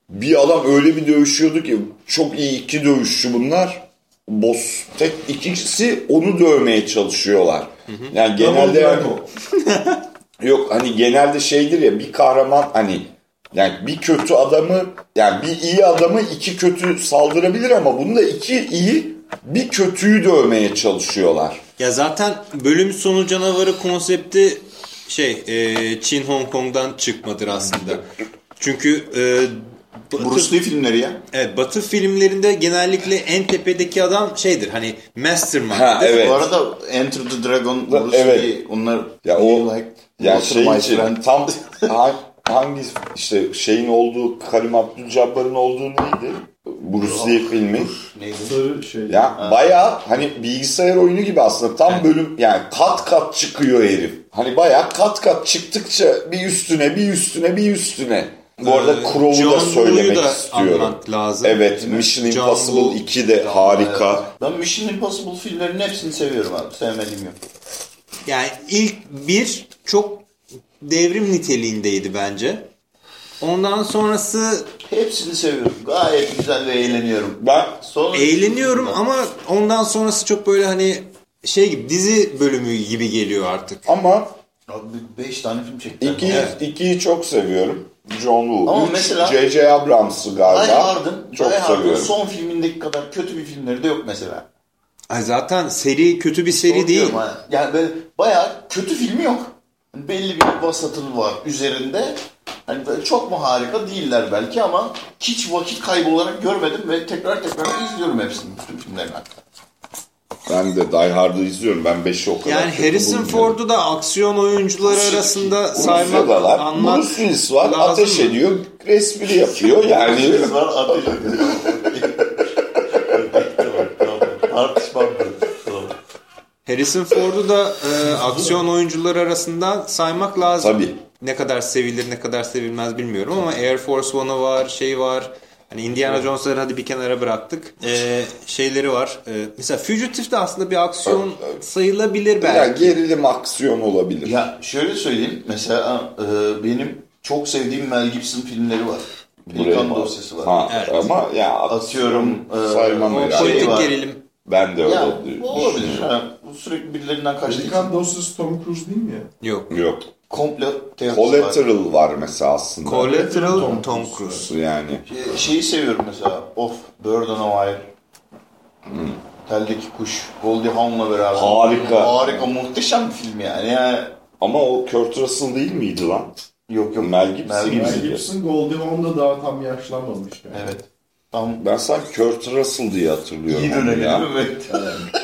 bir adam öyle bir dövüşüyordu ki çok iyi iki dövüşçü bunlar. Boss tek ikisi onu dövmeye çalışıyorlar. Yani genelde yani, yok hani genelde şeydir ya bir kahraman hani yani bir kötü adamı yani bir iyi adamı iki kötü saldırabilir ama bunda iki iyi bir kötüyü dövmeye çalışıyorlar. Ya zaten bölüm sonu canavarı konsepti şey e, Çin Hong Kong'dan çıkmadır aslında. Çünkü e, Batı, Bruce Lee filmleri ya. evet, Batı filmlerinde genellikle en tepedeki adam şeydir hani mastermind. Ha evet. Bu arada Enter the Dragon, Bruce Evet. Lee, onlar Ya o- like Yani şey için tam ha- hangi işte şeyin olduğu Karim Abdul-Jabbar'ın olduğu neydi? Bruce Lee filmi. Neydi? Sarı şey. Ya bayağı hani bilgisayar oyunu gibi aslında tam bölüm yani kat kat çıkıyor herif. Hani bayağı kat kat çıktıkça bir üstüne bir üstüne bir üstüne. Bu arada Ee, Crow'u John da söylemek da istiyorum. anmak lazım. Evet Mission John Impossible Woo. 2 de harika. Ben Mission Impossible filmlerinin hepsini seviyorum abi. Sevmediğim yok. Yani ilk bir çok devrim niteliğindeydi bence. Ondan sonrası Hepsini seviyorum. Gayet güzel ve eğleniyorum. Ben Sonra eğleniyorum ama ondan sonrası çok böyle hani şey gibi dizi bölümü gibi geliyor artık. ama Abi 5 tane film çektiler. iki, ikiyi çok seviyorum. John Woo. Ama Üç, mesela- J.J. Abrams Die galiba. Hard'ın çok Die seviyorum. son filmindeki kadar kötü bir filmleri de yok mesela. Ay zaten seri kötü bir seri Onu değil. ha. Yani böyle bayağı kötü filmi yok. Hani belli bir vasatı var üzerinde. Hani böyle çok mu harika değiller belki ama hiç vakit kaybı olarak görmedim ve tekrar tekrar izliyorum hepsini. Bütün filmlerini hatta. Ben de Die Hard'ı izliyorum. Ben 5'i o kadar Yani Harrison. Ford'u da aksiyon oyuncuları arasında saymak, anmak Bruce Willis var. lazım Ateş mı? ediyor. Espri yapıyor. Yani Biz var ateş Tartışmam Tamam. Harrison Ford'u da e, aksiyon oyuncuları arasında saymak lazım. Tabii. Ne kadar sevilir ne kadar sevilmez bilmiyorum ama Air Force One'ı var, şey var. Hani Indiana Jones'ları hadi bir kenara bıraktık. E, şeyleri var. E, mesela Fugitive de aslında bir aksiyon sayılabilir belki. gerilim aksiyon olabilir. Ya şöyle söyleyeyim. Mesela e, benim çok sevdiğim Mel Gibson filmleri var. Pelikan dosyası var. Ha, Evet. Ama ya Atıyorum, e, şey Politik var. gerilim. Ben de öyle Ya olabilir. Ha, bu sürekli birilerinden için Pelikan dosyası Tom Cruise değil mi ya? Yok. Yok. Komplo teorisi var. Collateral var mesela aslında. Collateral Tom Tom, Cruise. Yani. Şey- Şeyi seviyorum mesela. Of, Bird on a Wire. Teldeki Kuş. Goldie Hawn'la beraber. Harika. Harika, muhteşem bir film yani. yani Ama o Kurt Russell değil miydi lan? yok yok. Mel Gibson Mel? Mel Gibson Goldie Hawn'da daha tam yaşlanmamış yani. Evet. Tam Ben sanki Kurt Russell diye hatırlıyorum. iyi dönemi ya. değil mi?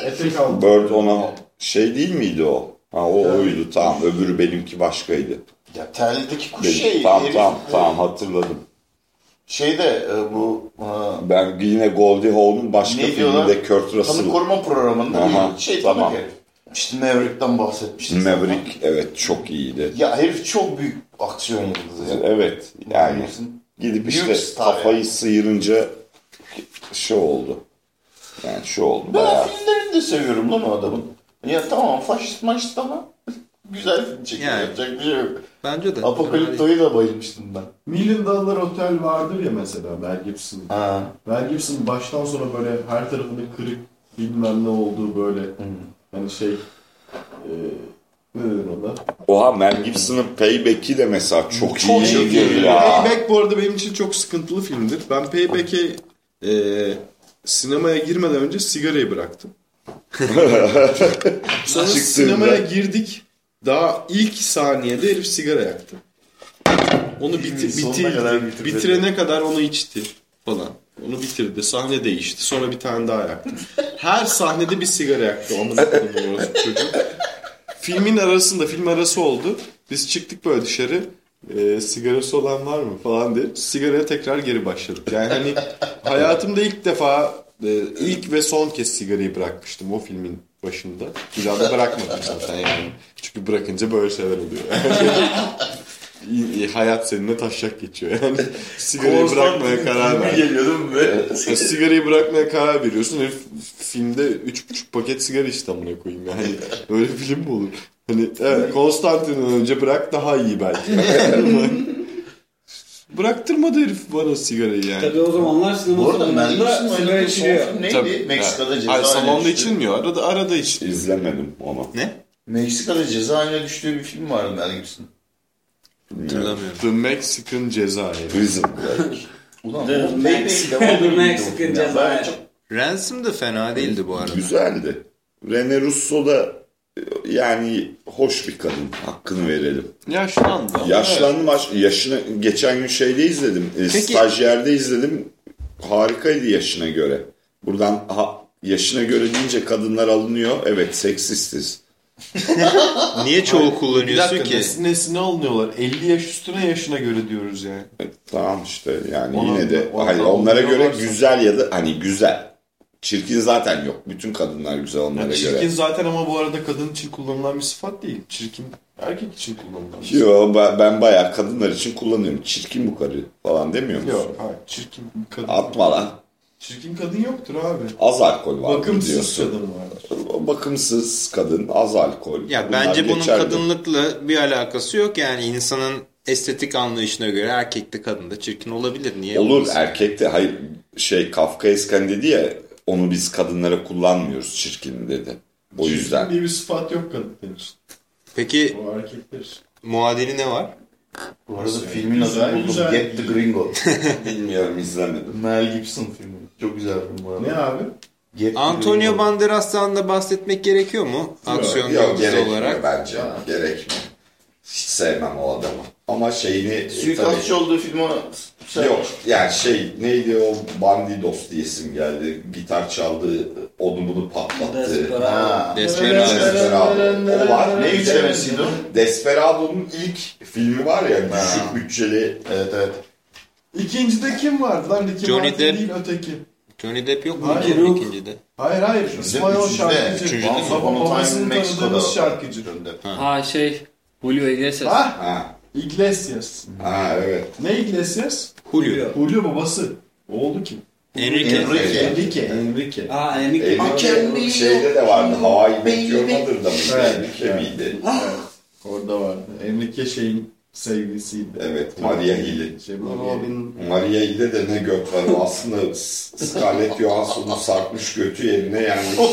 Evet. Bird ona şey değil miydi o? Ha o oydu tamam öbürü benimki başkaydı. Ya Teldeki Kuş Benim, şey. tamam herif- tamam tamam hatırladım. Şeyde e, bu e, Ben yine Goldie Hawn'un başka filminde Kurt Russell. koruma programında Aha, bir şey tamam. tamam. herif. İşte Maverick'ten bahsetmiştim. zaten. Maverick evet çok iyiydi. Ya herif çok büyük aksiyon yıldızı ya. Evet yani gidip işte kafayı yani. sıyırınca şey oldu. Yani şu oldu Ben bayağı. filmlerini de seviyorum lan o adamın. Ya tamam faşist maşist ama güzel film çekiyor. Yani. Yapacak bir şey yok. Bence de. Apokalipto'yu da bayılmıştım ben. Million Dollar Hotel vardır ya mesela Mel Gibson. Ha. Mel Gibson baştan sona böyle her tarafında kırık bilmem ne olduğu böyle hani şey e, ne denir ona? Oha Mel Gibson'ın Payback'i de mesela çok, Çok iyi. ya. Payback bu arada benim için çok sıkıntılı filmdir. Ben Payback'e e, sinemaya girmeden önce sigarayı bıraktım. Sonra sinemaya girdik. Daha ilk saniyede herif sigara yaktı. Onu biti, bitirdi. kadar bitirdi. Bitirene kadar onu içti falan. Onu bitirdi. Sahne değişti. Sonra bir tane daha yaktı. Her sahnede bir sigara yaktı. Amına koyayım orası çocuk. Filmin arasında, film arası oldu. Biz çıktık böyle dışarı. E, sigarası olan var mı falan diye. Sigaraya tekrar geri başladık. Yani hani hayatımda ilk defa e, ilk ve son kez sigarayı bırakmıştım o filmin başında. Bir daha da bırakmadım zaten yani. Çünkü bırakınca böyle şeyler oluyor. Hayat seninle taşak geçiyor yani. Sigarayı bırakmaya karar ver. Geliyordum ve Ya sigarayı bırakmaya karar veriyorsun. Herif filmde 3,5 paket sigara işte amına koyayım yani. Öyle bir film mi olur? Hani evet Konstantin'den önce bırak daha iyi belki. Bıraktırmadı herif bana sigarayı yani. Tabii o zamanlar sinema Bu arada Mel Gibson'ın sigara oynadığı son içiliyor. film neydi? Tabii. Meksika'da Hayır, cezaevine salonda içilmiyor. Arada arada içiliyor. İzlemedim onu. Ne? Meksika'da cezaevine düştüğü bir film vardı Mel Gibson. Hatırlamıyorum. The Mexican Cezaevi. Prison. Ulan The o Mex- epey devam The Mexican. Ben çok Ransom da fena değildi bu arada. Güzeldi. Rene Russo da yani hoş bir kadın. Hakkını verelim. Yaşlandı. Yaşlandı baş, yaşını geçen gün şeyde izledim. E, Stajyerde izledim. Harikaydı yaşına göre. Buradan ha, yaşına göre deyince kadınlar alınıyor. Evet seksistiz. Niye çoğu evet. Bir kullanıyorsun dakika ki? nesine, nesine alınıyorlar? 50 yaş üstüne yaşına göre diyoruz yani. E, tamam işte yani Ona- yine de ona- hani ona onlara göre alınıyorlarsa- güzel ya da hani güzel. Çirkin zaten yok. Bütün kadınlar güzel onlara Yani çirkin göre. zaten ama bu arada kadın için kullanılan bir sıfat değil. Çirkin erkek için kullanılan bir. Yo ben, ben bayağı kadınlar için kullanıyorum. Çirkin bu karı falan demiyor musun? Yok hayır çirkin kadın. Atma lan. Çirkin kadın yoktur abi. Az alkol var Bakımsız diyorsun. kadın vardır. Bakımsız kadın, az alkol. Ya Bunlar bence bunun geçerli. kadınlıkla bir alakası yok. Yani insanın estetik anlayışına göre erkek de kadın da çirkin olabilir. Niye Olur olmasın? erkek de hayır şey Kafka Esken dedi ya onu biz kadınlara kullanmıyoruz çirkin dedi. O yüzden. Çirkin bir sıfat yok kadın için. Peki O erkekler muadili ne var? bu arada filmin Güzel, adını buldum. güzel. Get the Gringo. Bilmiyorum izlemedim. Mel Gibson filmi. Çok güzel film bu arada. Ne abi? Get the Antonio. Banderas'tan da bahsetmek gerekiyor mu? Aksiyon Yok yıldızı gerekmiyor olarak. bence. Gerekmiyor. Hiç sevmem o adamı. Ama şeyini Suikastçı olduğu film o... tabii- Yok yani şey neydi o Bandidos diye isim geldi. Gitar çaldı, onu bunu patlattı. Ha. Desperado. Desperado. O var. Ne üçlemesiydi o? Desperado'nun ilk filmi var ya düşük bütçeli. Evet evet. İkincide kim vardı lan? Ricky Johnny Martin Depp. değil öteki. Johnny Depp yok mu? Hayır, yok. ikincide? Hayır hayır. İspanyol şarkıcı. Üçüncüde. Babasının tanıdığımız şarkıcı. Ha şey Julio Iglesias. Ha? Ha, Iglesias. ha evet. Ne Iglesias? Julio. Julio babası. Oğlu kim? Enrique. Enrique. Enrique. Enrique. Aa Enrique. Enrique şeyde de vardı. Hawaii Meteor Mother'da mıydı? Evet. Enrique miydi? Orada vardı. Enrique şeyin sevgilisiydi. Evet, Maria Hill'in. Şey, Robin. Maria Hill'de de ne göt var. Aslında Scarlett Johansson'un sarkmış götü yerine yani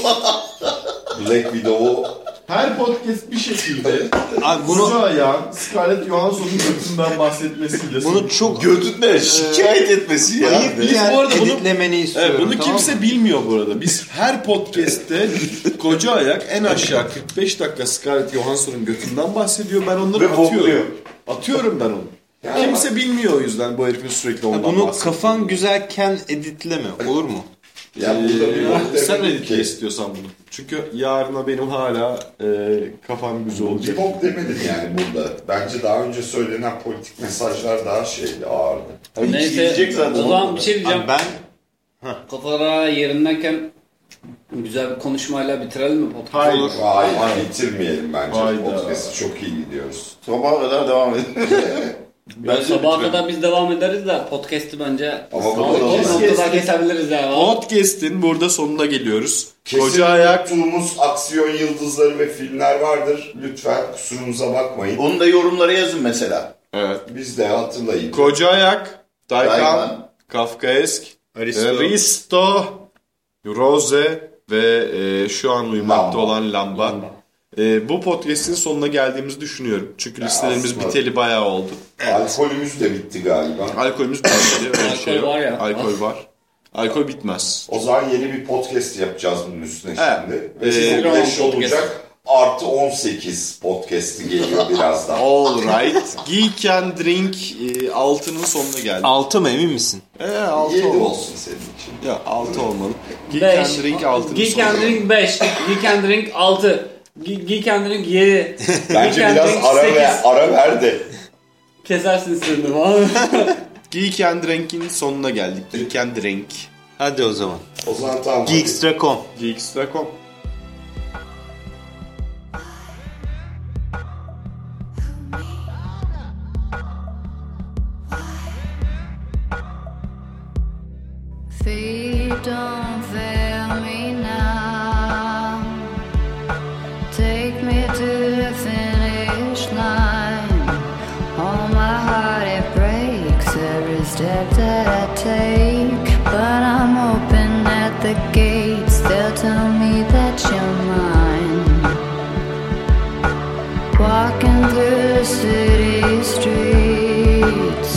Black Widow'u Her podcast bir şekilde Abi bunu koca ayağın Scarlett Johansson'un götünden bahsetmesiyle. bunu çok Götünden şikayet etmesi ya. ayıp bir yer bu arada bunu- editlemeni istiyorum. Evet, bunu tamam kimse mı? bilmiyor bu arada. Biz her podcast'te koca ayak en aşağı 45 dakika Scarlett Johansson'un götünden bahsediyor. Ben onları Ve atıyorum. bokluyor. Atıyorum ben onu. Kimse bilmiyor o yüzden bu herifin sürekli ondan Bunu bahsediyor. kafan güzelken editleme olur mu? Ya burada bir Ee, sen editle ki. istiyorsan bunu. Çünkü yarına benim hala e, kafam güzel Bir olacak. bok demedim yani burada. Bence daha önce söylenen politik mesajlar daha şeydi, ağırdı. Neyse Gidecek zaten o zaman bir şey diyeceğim. Abi ben Kafalara yerindeyken güzel bir konuşmayla bitirelim mi podcast? Hayır. Olur. Hayır, bitirmeyelim bence. Podcast'ı çok iyi gidiyoruz. Sabaha kadar devam edin. Ya sabaha kadar biz devam ederiz de podcast'i bence Ama bu noktada kesebiliriz ya. Podcast'in burada sonuna geliyoruz. Kesin Koca ayak unuttuğumuz aksiyon yıldızları ve filmler vardır. Lütfen kusurumuza bakmayın. Onu da yorumlara yazın mesela. Evet. Biz de hatırlayın. Koca ayak, Daykan. Kafkaesk, Aristo. Risto, Rose ve e, şu an uyumakta Lamba. olan Lamba. E, bu podcast'in sonuna geldiğimizi düşünüyorum. Çünkü listelerimiz aslında- biteli bayağı oldu. Alkolümüz de bitti galiba. Alkolümüz bitmedi. Öyle şey yok. var ya. Alkol var. Alkol bitmez. O zaman yeni bir podcast yapacağız bunun üstüne Evet. şimdi. Ee, Ve size Program 5 olacak. Artı 18 podcast'i geliyor birazdan. All right. Geek and Drink e, 6'nın sonuna geldik. altı mı emin misin? E, 6 7 olmalı. olsun senin için. Ya 6 olmalı. Geek 5. and Drink 6'nın Geek sonuna and Drink 5. Geek and Drink 6. Geekender'in yeri. Bence biraz ara, ve, ara ver de. Kesersin sırrını falan. Geekender'in sonuna geldik. Geekender'in. Hadi o zaman. O zaman tamam. Geekstra.com Geekstra.com Fate don't fail me now that I take But I'm open at the gates They'll tell me that you're mine. Walking through the city streets.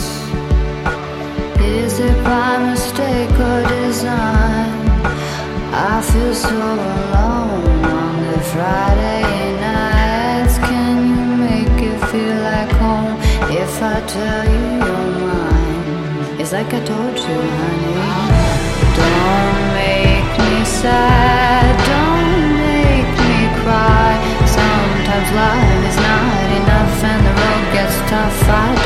Is it by mistake or design? I feel so I told you, honey. Don't make me sad, don't make me cry. Sometimes life is not enough and the road gets tough. I